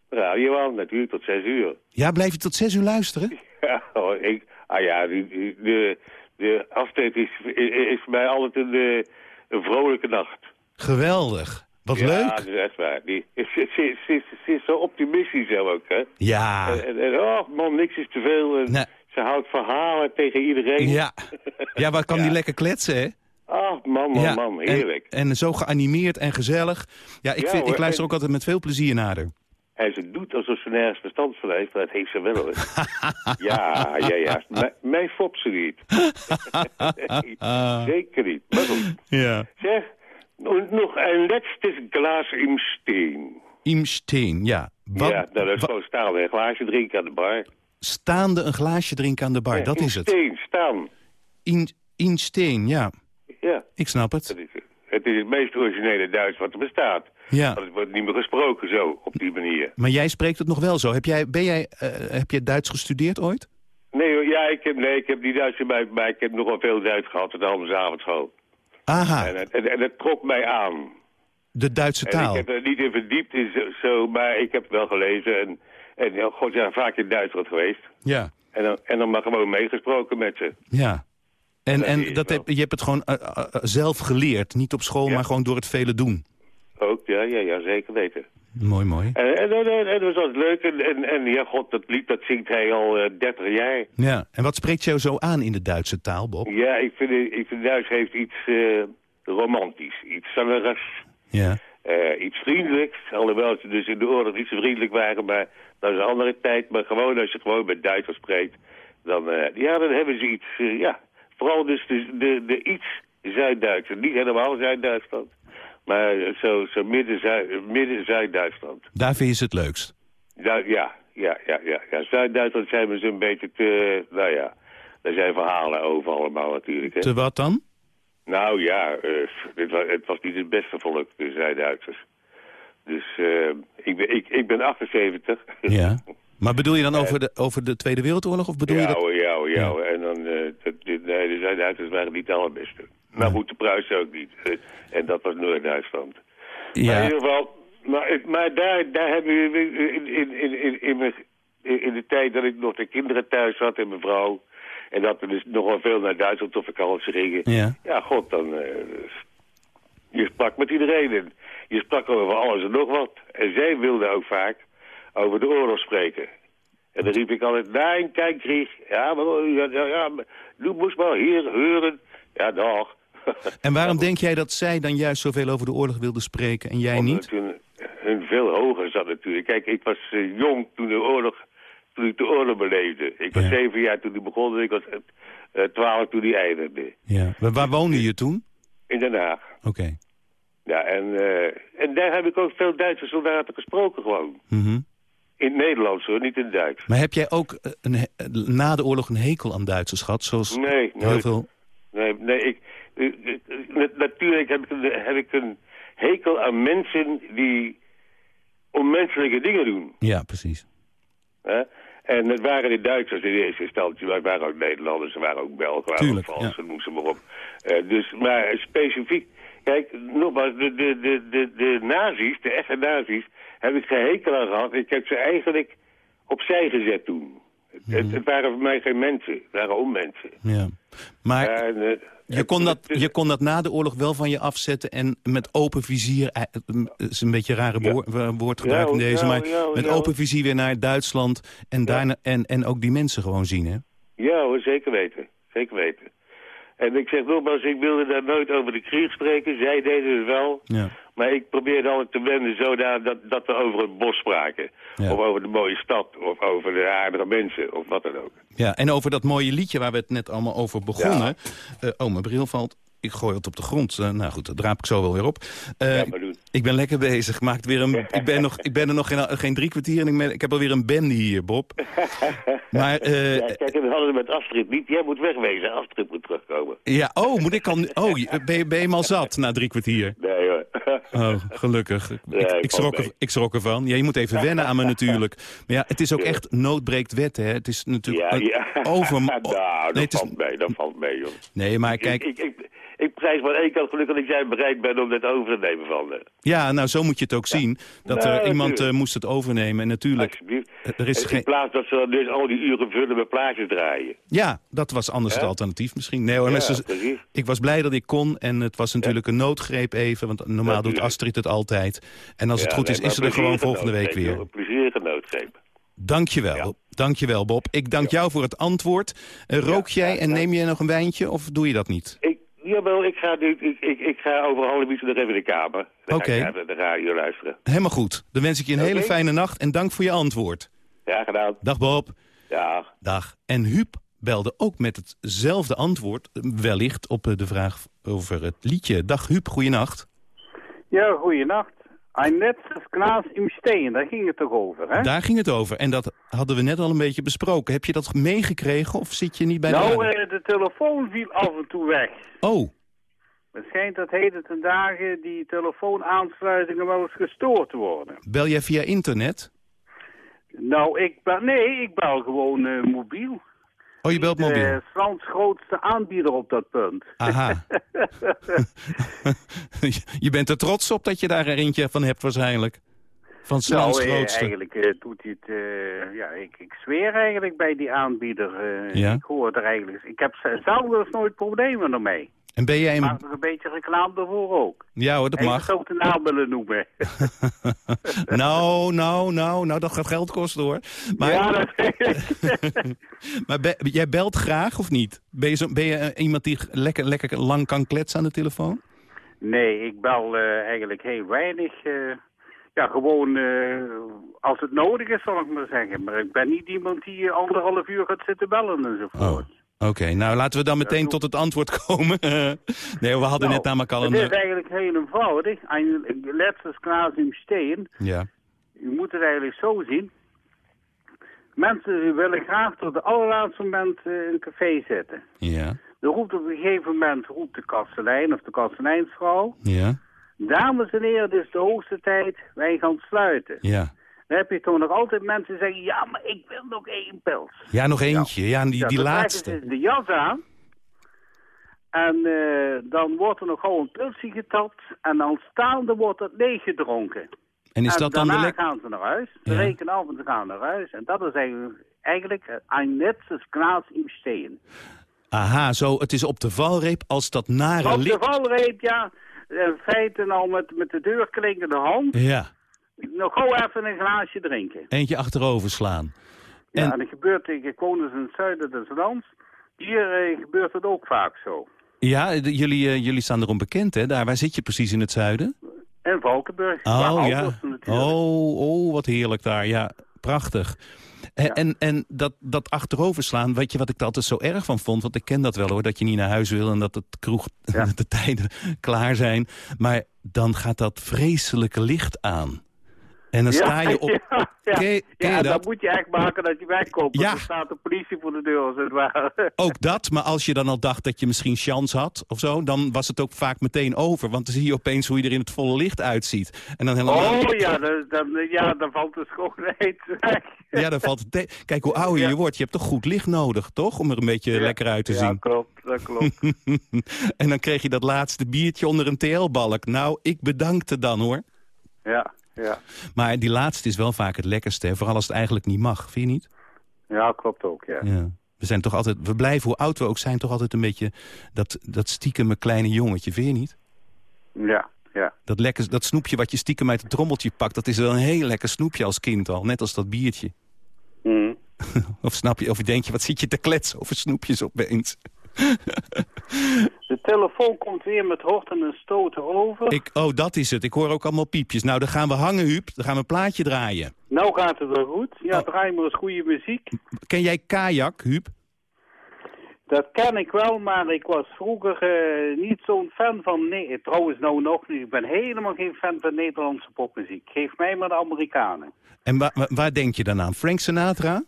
Radio aan, natuurlijk tot zes uur. Ja, blijf je tot zes uur luisteren? Ja, ik, ah ja, die- de, de afstand is, is, voor mij altijd een, eh, een vrolijke nacht. Geweldig. Wat ja, leuk. dat is echt waar. Die, ze, ze, ze, ze, is zo optimistisch ook, hè. Ja. En, en, en, oh man, niks is te veel. En Nee. Ze houdt verhalen tegen iedereen. Ja. Ja, waar kan die lekker kletsen, hè? Ah, man, man, ja. man, heerlijk. En, en zo geanimeerd en gezellig. Ja, ik, Ja, vind, ik luister en- ook altijd met veel plezier naar haar. En ze doet alsof ze nergens verstand van heeft, maar dat heeft ze wel hoor. ja, ja, ja. M- mij fopt ze niet. Zeker niet. Maar goed. Ja. Zeg, nog nog een laatste glas in steen. Im Steen, ja. Wat, ja, nou, dat is gewoon staan een glaasje drinken aan de bar. staande een glaasje drinken aan de bar, Ja, dat is het. steen, staan. In, in Steen, ja. Ja, Ik snap het. is het. Is het meest originele Duits wat er bestaat. Ja. Want het wordt niet meer gesproken zo, op die manier. Maar jij spreekt het nog wel zo. Heb jij, ben jij, eh, heb jij Duits gestudeerd ooit? Nee, hoor, ja, ik heb, nee, ik heb die Duitse bij, maar ik heb nogal veel Duits gehad in de avondschool. Aha, En, en, en dat trok mij aan. de Duitse En taal. ik heb er niet in verdiept in zo, zo, maar ik heb het wel gelezen. En, en god, ja, vaak in Duitsland geweest. Ja, En dan, en dan maar gewoon meegesproken met ze. ja. En, en dat heb, je hebt het gewoon eh, eh, eh, zelf geleerd. Niet op school, Ja. maar gewoon door het vele doen. Ook, ja, ja, ja, zeker weten. Mooi, mooi. En, en, en, en, en dat was altijd leuk. En, en, ja, god, dat lied, dat zingt hij al eh, 30 jaar. Ja. En wat spreekt jou zo aan in de Duitse taal, Bob? Ja, ik vind, ik vind Duits heeft iets romantisch, iets zangerigs. Ja. Iets vriendelijks, alhoewel ze dus in de oorlog niet zo vriendelijk waren, maar dat is een andere tijd. Maar gewoon als je gewoon met Duitsers spreekt, dan, ja, dan hebben ze iets, ja. Vooral dus de, de, de iets Zuid-Duitsers, niet helemaal Zuid-Duitsland, maar zo, zo midden-Zuid- midden-Zuid-Duitsland. Daar vind je ze het leukst. Ja, ja, ja, ja, ja. ja. Zuid-Duitsland zijn we zo'n beetje te, nou ja, daar zijn verhalen over allemaal natuurlijk. Hè. Te wat dan? Nou ja, eh, dit was, het was niet het beste volk, de Zuid-Duitsers. Dus eh, ik, ben, ik, ik ben 78. Ja. Maar bedoel je dan over de, over de Tweede Wereldoorlog? Of bedoel je ja, dat... hoor, ja, ja. En dan, eh, Zuid-Duitsers waren niet de allerbeste. Maar goed, de Pruisen ook niet. En dat was Noord-Duitsland. Maar in Ja. ieder geval, maar, daar, daar hebben we in, in, in, in, in, mijn- in, de tijd dat ik nog de kinderen thuis had en mijn vrouw... en dat we dus nogal veel naar Duitsland op vakantie gingen... Ja. Ja, god, dan... eh, je sprak met iedereen en je sprak over alles en nog wat. En zij wilde ook vaak over de oorlog spreken. En dan riep ik altijd, nee, kijk, Krieg. Ja, maar, ja, ja, ja, du moest maar hier horen. Ja, dag. En waarom denk jij dat zij dan juist zoveel over de oorlog wilde spreken en jij niet? Toen hun veel hoger zat natuurlijk. Kijk, ik was eh, jong toen de oorlog, toen ik de oorlog beleefde. Ik was Ja. zeven jaar toen die begon en ik was eh, twaalf toen die eindigde. Ja. Waar, waar woonde je toen? In Den Haag. Oké. Ja, en, eh, en daar heb ik ook veel Duitse soldaten gesproken gewoon. Mhm. In het Nederlands hoor, niet in het Duits. Maar heb jij ook eh, een, na de oorlog een hekel aan Duitsers gehad? Zoals Nee, heel nooit. veel... Nee, nee ik, na- natuurlijk heb ik, een, heb ik een hekel aan mensen die onmenselijke dingen doen. Ja, precies. En het waren de Duitsers in eerste instantie, maar het waren ook Nederlanders, er waren ook Belgen, waren Tuurlijk, ook Fransen, noem ze maar op. Eh, dus, maar specifiek, Kijk, nogmaals, de, de, de, de, de nazi's, de echte nazi's, heb ik geen hekel aan gehad. Ik heb ze eigenlijk opzij gezet toen. Het, het waren voor mij geen mensen, het waren onmensen. Ja. Maar En, eh, je kon, dat, je kon dat na de oorlog wel van je afzetten... en met open vizier, eh, het is een beetje een rare woor- woordgebruik Ja, in deze... ja, maar ja, met ja. open vizier weer naar Duitsland... En, daarna, en, en ook die mensen gewoon zien, hè? Ja hoor, zeker weten. Zeker weten. En ik zeg nogmaals, ik wilde daar nooit over de krieg spreken. Zij deden het wel. Ja. Maar ik probeerde altijd te wenden zodat dat, dat we over het bos spraken. Ja. Of over de mooie stad. Of over de aardige mensen. Of wat dan ook. Ja, en over dat mooie liedje waar we het net allemaal over begonnen. Eh, oh, mijn bril valt. Ik gooi het op de grond. Eh, nou goed, dat draap ik zo wel weer op. Eh, Ja, maar doen. ik ben lekker bezig. Maakt weer een, ik, ben nog, ik ben er nog geen, geen drie kwartier en ik, ben, ik heb alweer een bende hier, Bob. Maar, eh, ja, kijk, we hadden het met Astrid niet. Jij moet wegwezen. Astrid moet terugkomen. ja, oh, moet ik al... Oh, ben je, ben je al zat na drie kwartier? Nee hoor. Oh, gelukkig. Ik, Nee, ik, valt schrok, er, ik schrok ervan. Ja, je moet even wennen aan me natuurlijk. Maar ja, het is ook echt noodbreekt wet, hè. Het is natuurlijk Ja, over... nou, dat nee, het is- valt mee. Dat valt mee, joh. nee, maar kijk... Ik, ik, ik, prijs maar één kant gelukkig dat jij bereid bent om dit over te nemen van de. Ja, nou, zo moet je het ook zien. Dat Nee, er iemand eh, moest het overnemen. En natuurlijk, Alsjeblieft. er is In geen... plaats dat ze dan dus al die uren vullen met plaatjes draaien. Ja, dat was anders het alternatief misschien. Nee hoor, Ja, ik was blij dat ik kon. En het was natuurlijk een noodgreep even. Want normaal doet. Astrid het altijd. En als het Ja, goed nee, is, is ze er gewoon volgende week weer. Een plezierige noodgreep. Dankjewel. Dankjewel, Bob. Ik dank jou voor het antwoord. Eh, rook jij en neem je nog een wijntje of doe je dat niet? Ik, jawel, ik ga, nu, ik, ik, ik ga over een half uurtje nog even in de kamer. Dan Oké. ga ik naar de radio luisteren. Helemaal goed. Dan wens ik je een hele fijne nacht en dank voor je antwoord. Ja, gedaan. Dag Bob. Ja. Dag. En Huub belde ook met hetzelfde antwoord, eh, wellicht, op eh, de vraag over het liedje. Dag Huub, goeienacht. Ja, goeienacht. Ein letztes Glas im Steen, daar ging het toch over, hè? Daar ging het over. En dat hadden we net al een beetje besproken. Heb je dat meegekregen of zit je niet bij de nou, eh, de telefoon viel af en toe weg. Oh, Het schijnt dat heden ten dagen die telefoonaansluitingen wel eens gestoord worden. bel jij via internet? Nou, ik bel, nee, ik bel gewoon eh, mobiel. Oh, je belt mobiel. De Frans grootste aanbieder op dat punt. Aha. je bent er trots op dat je daar er eentje van hebt waarschijnlijk. Van Slans nou, eh, grootste. eigenlijk eh, doet hij het... eh, ja, ik, ik zweer eigenlijk bij die aanbieder. Ja? Ik hoor er eigenlijk... Ik heb zelf dus nooit problemen ermee. En ben jij een... er een beetje reclame ervoor ook. Ja hoor, dat En mag. Ik zou het de naam willen noemen. nou, nou, nou, nou, dat gaat geld kosten hoor. Maar, Ja, dat weet ik. maar be- jij belt graag of niet? Ben je, zo, ben je eh, iemand die lekker, lekker lang kan kletsen aan de telefoon? Nee, ik bel eh, eigenlijk heel weinig. eh, ja, gewoon als het nodig is, zal ik maar zeggen. Maar ik ben niet iemand die anderhalf uur gaat zitten bellen enzovoort. Oké, nou laten we dan meteen tot het antwoord komen. nee, we hadden Nou, net namelijk al een... Het is eigenlijk heel eenvoudig. Een letztes Glas im Steen. Ja, U moet het eigenlijk zo zien. Mensen willen graag tot het allerlaatste moment eh, in een café zitten. ja, Er roept op een gegeven moment roept de kastelein of de kasteleinsvrouw. ja, Dames en heren, het is de hoogste tijd, wij gaan sluiten. ja. Dan heb je toch nog altijd mensen die zeggen, ja, maar ik wil nog één pils. Ja, nog eentje. Ja, die, die laatste. ze de jas aan. En eh, dan wordt er nog gewoon een pilsje getapt. En dan staande wordt het leeggedronken. En is dat dan de daarna gaan ze naar huis. Ze Ja. rekenen af en ze gaan naar huis. En dat is eigenlijk, eigenlijk een letztes Glas im Steen. Aha, zo, het is op de valreep als dat nare Op de valreep, ja. In feite al met, met de deur klinkende hand. Ja, Nog gewoon even een glaasje drinken. eentje achterover slaan. Ja, En- en dat gebeurt, woon dus in het zuiden des lands. Hier eh, gebeurt het ook vaak zo. Ja, jullie, eh, jullie staan erom bekend, hè? Daar, waar zit je precies in het zuiden? En Valkenburg. Oh, ja. Oh, oh, wat heerlijk daar. Ja, prachtig. En, en, en dat, dat achteroverslaan, weet je wat ik er altijd zo erg van vond? Want ik ken dat wel hoor, dat je niet naar huis wil en dat het kroeg, de tijden klaar zijn. Maar dan gaat dat vreselijke licht aan. En dan Ja, sta je op... ja. Ja, Ken je- ken je ja dat? dan moet je echt maken dat je wegkomt. Ja. Dan staat de politie voor de deur als het ware. Ook dat, maar als je dan al dacht dat je misschien chance had of zo... dan was het ook vaak meteen over. Want dan zie je opeens hoe je er in het volle licht uitziet. En dan helemaal... Oh ja, dan, dan, ja, dan valt de schoonheid weg. Ja, dan valt het Kijk, hoe ouder je Ja. wordt, je hebt toch goed licht nodig, toch? Om er een beetje lekker uit te Ja, zien. klopt, dat klopt. en dan kreeg je dat laatste biertje onder een TL-balk. Nou, ik bedankte dan, hoor. Ja, ja. Maar die laatste is wel vaak het lekkerste, hè? vooral als het eigenlijk niet mag. Vind je niet? Ja, klopt ook, ja. Ja. We zijn toch altijd, we blijven, hoe oud we ook zijn, toch altijd een beetje dat, dat stiekeme kleine jongetje, vind je niet? Ja, ja. Dat, lekker, dat snoepje wat je stiekem uit het trommeltje pakt, dat is wel een heel lekker snoepje als kind al. Net als dat biertje. Mhm. Of snap je, of denk je, wat zit je te kletsen over snoepjes opeens? De telefoon komt weer met horten en stoten over. Ik, oh, dat is het. Ik hoor ook allemaal piepjes. Nou, dan gaan we hangen, Huub. Dan gaan we een plaatje draaien. Nou gaat het wel goed. Oh. Ja, draai maar eens goede muziek. Ken jij kajak, Huub? Dat ken ik wel, maar ik was vroeger eh, niet zo'n fan van... Nee, trouwens nou nog niet. Ik ben helemaal geen fan van Nederlandse popmuziek. Geef mij maar de Amerikanen. En wa- wa- waar denk je dan aan? Frank Sinatra?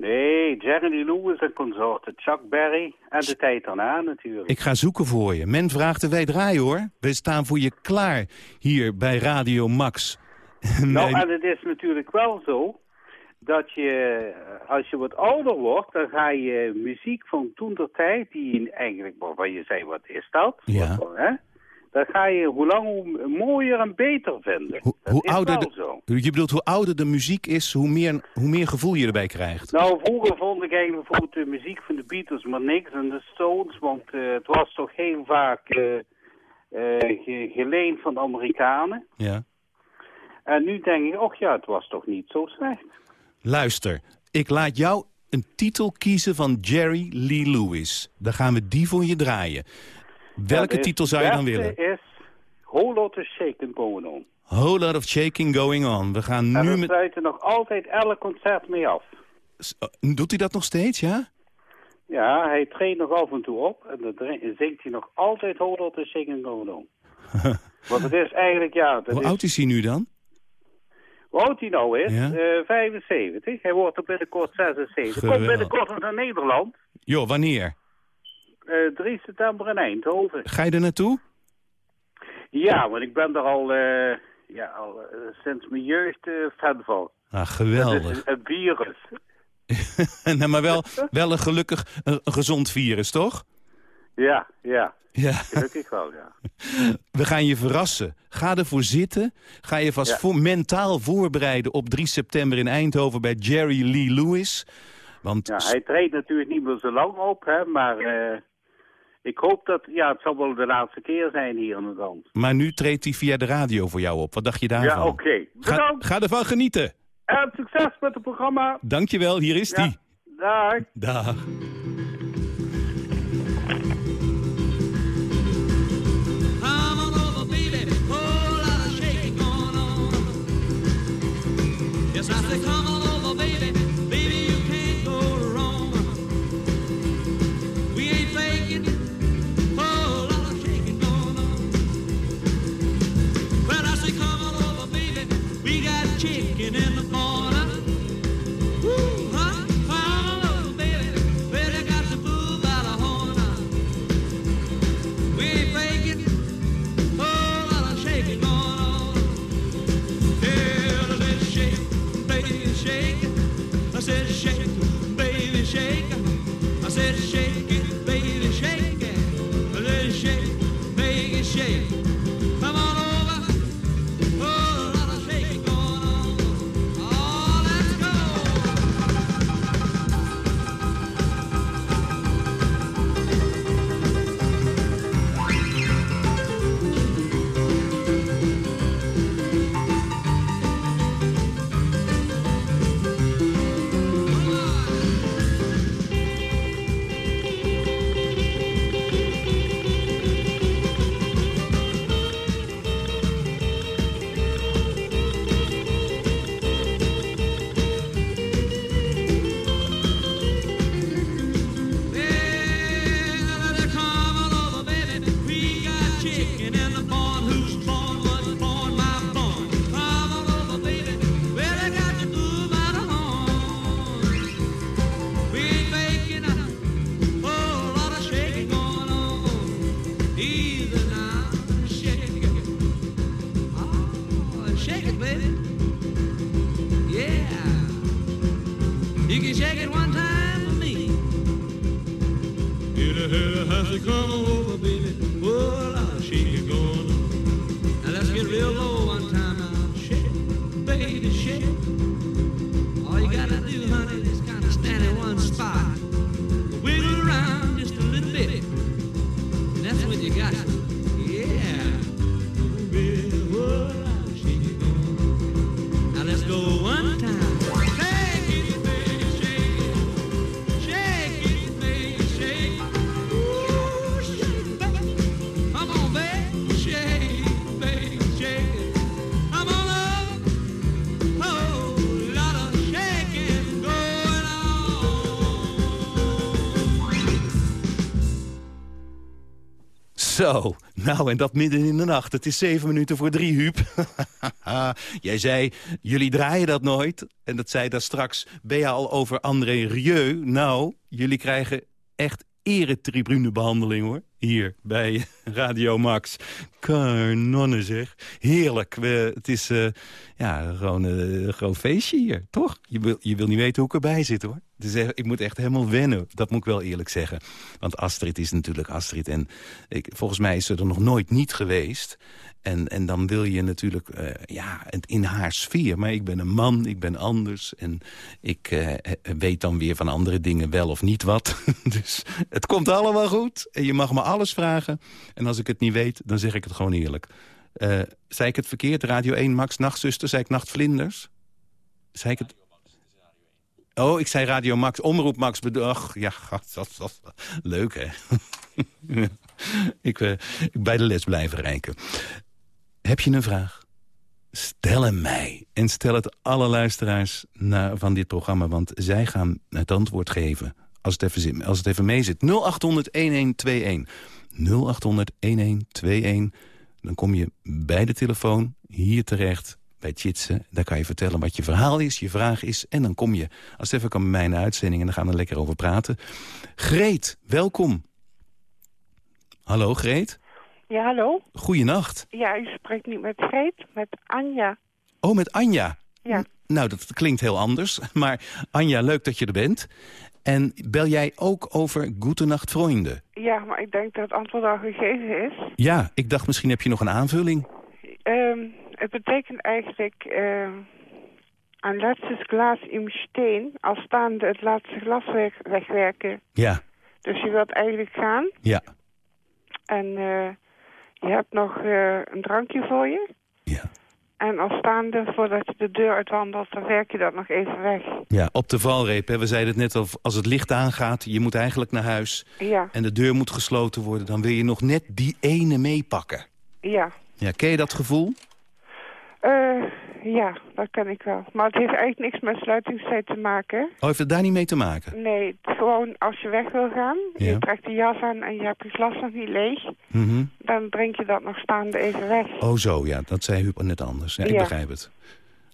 Nee, Jerry Lewis en consorten. Chuck Berry en de tijd daarna natuurlijk. Ik ga zoeken voor je. Men vraagt en wij draaien, hoor. We staan voor je klaar hier bij Radio Max. Nou, en het is natuurlijk wel zo dat je, eh, als je wat ouder wordt, dan ga je muziek van toen der tijd, die eigenlijk, waarvan je zei, wat is dat? Ja. Wat- hè? Dan ga je hoe lang hoe mooier en beter vinden. Hoe, hoe ouder de, zo. je bedoelt hoe ouder de muziek is, hoe meer, hoe meer gevoel je erbij krijgt. Nou, vroeger vond ik eigenlijk bijvoorbeeld de muziek van de Beatles maar niks en de Stones, want eh, het was toch heel vaak ge- geleend van de Amerikanen. Ja. En nu denk ik, och ja, het was toch niet zo slecht. Luister, ik laat jou een titel kiezen van Jerry Lee Lewis. Dan gaan we die voor je draaien. Welke de titel zou je dan willen? is Whole Lot of Shaking Going On. Whole lot of shaking going on. We gaan En nu we met... sluiten nog altijd elk concert mee af. Oh, Doet hij dat nog steeds, ja? Ja, hij treedt nog af en toe op en dan zingt hij nog altijd Whole Lot of Shaking Going On. Want het is eigenlijk, ja... Hoe is, oud is hij nu dan? Hoe oud hij nou is? Ja. Eh, 75. Hij wordt er binnenkort 76. Komt Geweldig. binnenkort naar Nederland. Joh, wanneer? Eh 3 september in Eindhoven. Ga je er naartoe? Ja, want ik ben er al, eh, ja, al eh, sinds mijn jeugd eh, fan van. Ah, geweldig. een virus. nee, maar wel, wel een gelukkig, een, een gezond virus, toch? Ja, ja. Ja. Gelukkig wel, ja. We gaan je verrassen. Ga ervoor zitten. Ga je vast Ja. voor, mentaal voorbereiden op 3 september in Eindhoven bij Jerry Lee Lewis. Want Ja, hij treedt natuurlijk niet meer zo lang op, hè, maar eh, ik hoop dat, ja, het zal wel de laatste keer zijn hier in het land. Maar nu treedt hij via de radio voor jou op. Wat dacht je daarvan? Ja, oké. Ga, ervan genieten. en succes met het programma. Dankjewel, hier is Ja. hij. Dag. Dag. On. Yes, I say, come on Nou en dat midden in de nacht. Het is zeven minuten voor drie, Huub. Jij zei, jullie draaien dat nooit. En dat zei daar straks, je al over André Rieu? Nou, jullie krijgen echt eretribunebehandeling hoor. Hier bij Radio Max. Kanonnen zeg. Heerlijk. Het is eh, ja, gewoon eh, een groot feestje hier, toch? Je wil, je wil niet weten hoe ik erbij zit hoor. Dus ik moet echt helemaal wennen. Dat moet ik wel eerlijk zeggen. Want Astrid is natuurlijk Astrid. En ik, volgens mij is ze er nog nooit niet geweest. En, en dan wil je natuurlijk eh, ja, in haar sfeer. Maar ik ben een man, ik ben anders. En ik eh, weet dan weer van andere dingen wel of niet wat. dus het komt allemaal goed. En je mag me alles vragen. En als ik het niet weet, dan zeg ik het gewoon eerlijk. Eh zei ik het verkeerd? Radio 1 Max Nachtzuster? Zei ik Nachtvlinders? Zei ik het... Oh, ik zei Radio Max, Omroep Max. Ach, ja, dat, dat- leuk hè. ik, eh, ik bij de les blijven rijken. Heb je een vraag? Stel hem mij. En stel het alle luisteraars naar, van dit programma. Want zij gaan het antwoord geven. Als het even, als het even mee zit. 0800-1121. 0800-1121. Dan kom je bij de telefoon hier terecht bij Tjitsen. Daar kan je vertellen wat je verhaal is, je vraag is. En dan kom je, als het even kan, bij mij in de uitzending... en dan gaan we er lekker over praten. Greet, welkom. Hallo, Greet. Ja, hallo? Goeienacht. Ja, u spreekt niet met Greet, met Anja. Oh, met Anja. Ja. Nou, dat klinkt heel anders. Maar Anja, leuk dat je er bent. En bel jij ook over Goedenacht Vrienden? Ja, maar ik denk dat het antwoord al gegeven is. Ja, ik dacht misschien heb je nog een aanvulling. Ehm, het betekent eigenlijk ehm een laatste glas in steen, als staande het laatste glas weg, wegwerken. Ja, Dus je wilt eigenlijk gaan ja. en eh, je hebt nog eh, een drankje voor je. Ja. En als staande, voordat je de deur uitwandelt, dan werk je dat nog even weg. Ja, op de valreep. Hè. We zeiden het net al, als het licht aangaat, je moet eigenlijk naar huis. Ja, En de deur moet gesloten worden. Dan wil je nog net die ene meepakken. ja. Ja, ken je dat gevoel? Eh, ja, dat ken ik wel. Maar het heeft eigenlijk niks met sluitingstijd te maken. Oh, heeft het daar niet mee te maken? Nee, gewoon als je weg wil gaan, Ja. je trekt de jas aan en je hebt je glas nog niet leeg, Mhm. dan drink je dat nog staande even weg. Oh zo, ja, dat zei Huub net anders. Ja, ik Ja. begrijp het.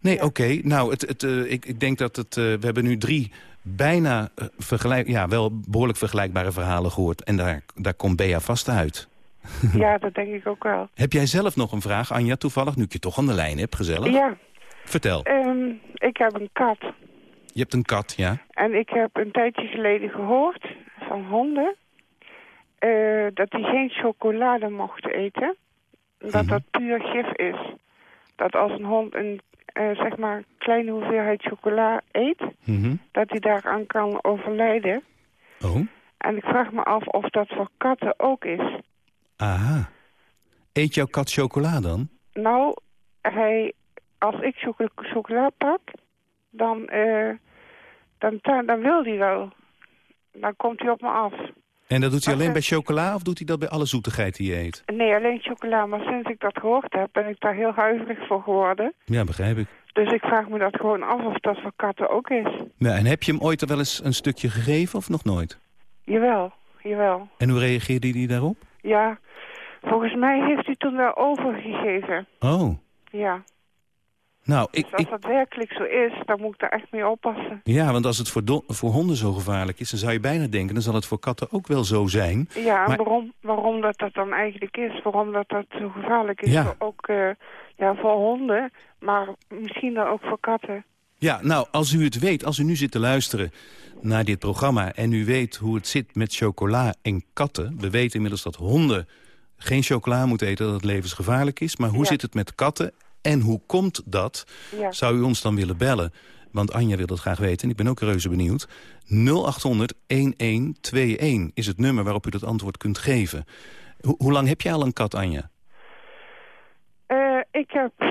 Nee, oké. Nou, het, het, eh, ik, ik denk dat het... eh, we hebben nu drie bijna vergelijk, ja, wel behoorlijk vergelijkbare verhalen gehoord. En daar, daar komt Bea vast uit. Ja, dat denk ik ook wel. Heb jij zelf nog een vraag, Anja, toevallig? Nu ik je toch aan de lijn heb, gezellig. Ja, Vertel. ehm, ik heb een kat Je hebt een kat, ja? en ik heb een tijdje geleden gehoord van honden eh, dat die geen chocolade mochten eten. Dat dat puur gif is. Dat als een hond een eh, zeg maar kleine hoeveelheid chocola eet, Mhm. dat hij daaraan kan overlijden. Oh, En ik vraag me af of dat voor katten ook is. Aha. Eet jouw kat chocola dan? Nou, hij, als ik chocola, chocola pak, dan, eh, dan, ta- dan wil hij wel. Dan komt hij op me af. En dat doet hij alleen bij chocola of doet hij dat bij alle zoetigheid die je eet? Nee, alleen chocola. Maar sinds ik dat gehoord heb, ben ik daar heel huiverig voor geworden. Ja, begrijp ik. Dus ik vraag me dat gewoon af of dat voor katten ook is. Ja, en heb je hem ooit er wel eens een stukje gegeven of nog nooit? Jawel, jawel. En hoe reageerde hij daarop? Ja, volgens mij heeft hij toen wel overgegeven. Oh, Ja. Nou, ik, dus als dat werkelijk zo is, dan moet ik daar echt mee oppassen. Ja, want als het voor, voor honden zo gevaarlijk is... dan zou je bijna denken, dan zal het voor katten ook wel zo zijn. Ja, Maar- waarom, waarom dat dat dan eigenlijk is, waarom dat dat zo gevaarlijk is, Ja. voor ook eh, ja, voor honden, maar misschien dan ook voor katten. Ja, nou, als u het weet, als u nu zit te luisteren naar dit programma... en u weet hoe het zit met chocola en katten... we weten inmiddels dat honden geen chocola moeten eten... dat het levensgevaarlijk is. Maar hoe Ja. zit het met katten en hoe komt dat? Ja. Zou u ons dan willen bellen? Want Anja wil dat graag weten en ik ben ook reuze benieuwd. 0800-1121 is het nummer waarop u dat antwoord kunt geven. Ho- hoe lang heb jij al een kat, Anja? Eh, ik heb, eh,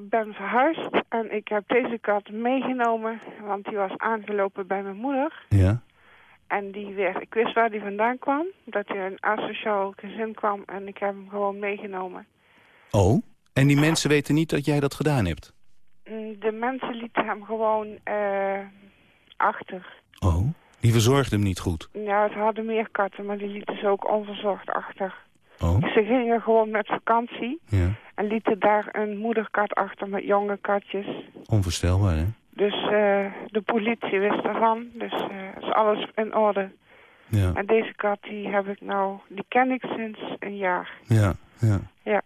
ben verhuisd en ik heb deze kat meegenomen, want die was aangelopen bij mijn moeder. Ja. En die werd, ik wist waar die vandaan kwam, dat hij een asociaal gezin kwam en ik heb hem gewoon meegenomen. Oh, en die mensen weten niet dat jij dat gedaan hebt? Mm, De mensen lieten hem gewoon eh, achter. Oh, die verzorgde hem niet goed. Ja, ze hadden meer katten, maar die lieten ze ook onverzorgd achter. Oh, Ze gingen gewoon met vakantie ja. en lieten daar een moederkat achter met jonge katjes. Onvoorstelbaar, hè? Dus eh, de politie wist ervan, dus eh, is alles in orde. Ja, En deze kat, die heb ik nou, die ken ik sinds een jaar. ja, ja. Ja.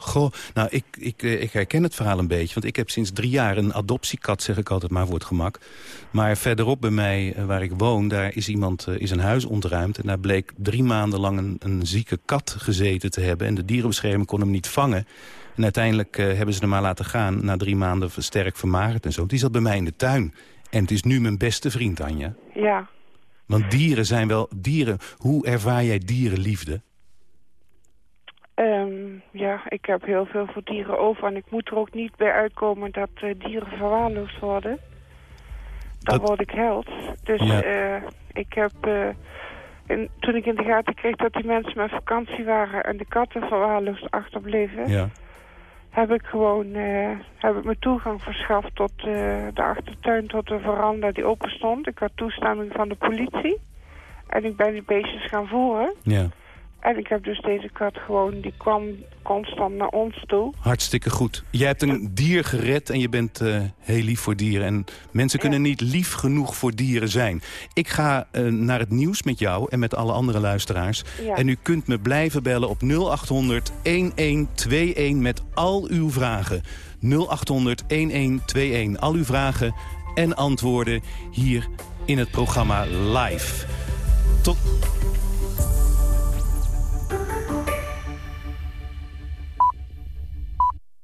Goh, nou, ik, ik, eh, ik herken het verhaal een beetje. Want ik heb sinds drie jaar een adoptiekat, zeg ik altijd maar voor het gemak. Maar verderop bij mij, waar ik woon, daar is iemand is een huis ontruimd. En daar bleek drie maanden lang een, een zieke kat gezeten te hebben. En de dierenbescherming kon hem niet vangen. En uiteindelijk eh, hebben ze hem maar laten gaan. Na drie maanden sterk vermagerd en zo. Die zat bij mij in de tuin. En het is nu mijn beste vriend, Anja. Ja. Want dieren zijn wel... Dieren, hoe ervaar jij dierenliefde? Ehm, ja, ik heb heel veel voor dieren over en ik moet er ook niet bij uitkomen dat eh, dieren verwaarloosd worden. Dan word ik held. Dus Ja. eh, ik heb, in, toen ik in de gaten kreeg dat die mensen met vakantie waren en de katten verwaarloosd achterbleven, Ja. Heb ik gewoon eh, heb ik me toegang verschaft tot eh, de achtertuin, tot de veranda die open stond. Ik had toestemming van de politie en ik ben die beestjes gaan voeren. Ja. En ik heb dus deze kat gewoon, die kwam constant naar ons toe. Hartstikke goed. Jij hebt een dier gered en je bent eh, heel lief voor dieren. En mensen kunnen niet lief genoeg voor dieren zijn. Ik ga eh, naar het nieuws met jou en met alle andere luisteraars. Ja. En u kunt me blijven bellen op 0800 1121 met al uw vragen. 0800 1121. Al uw vragen en antwoorden hier in het programma live. Tot,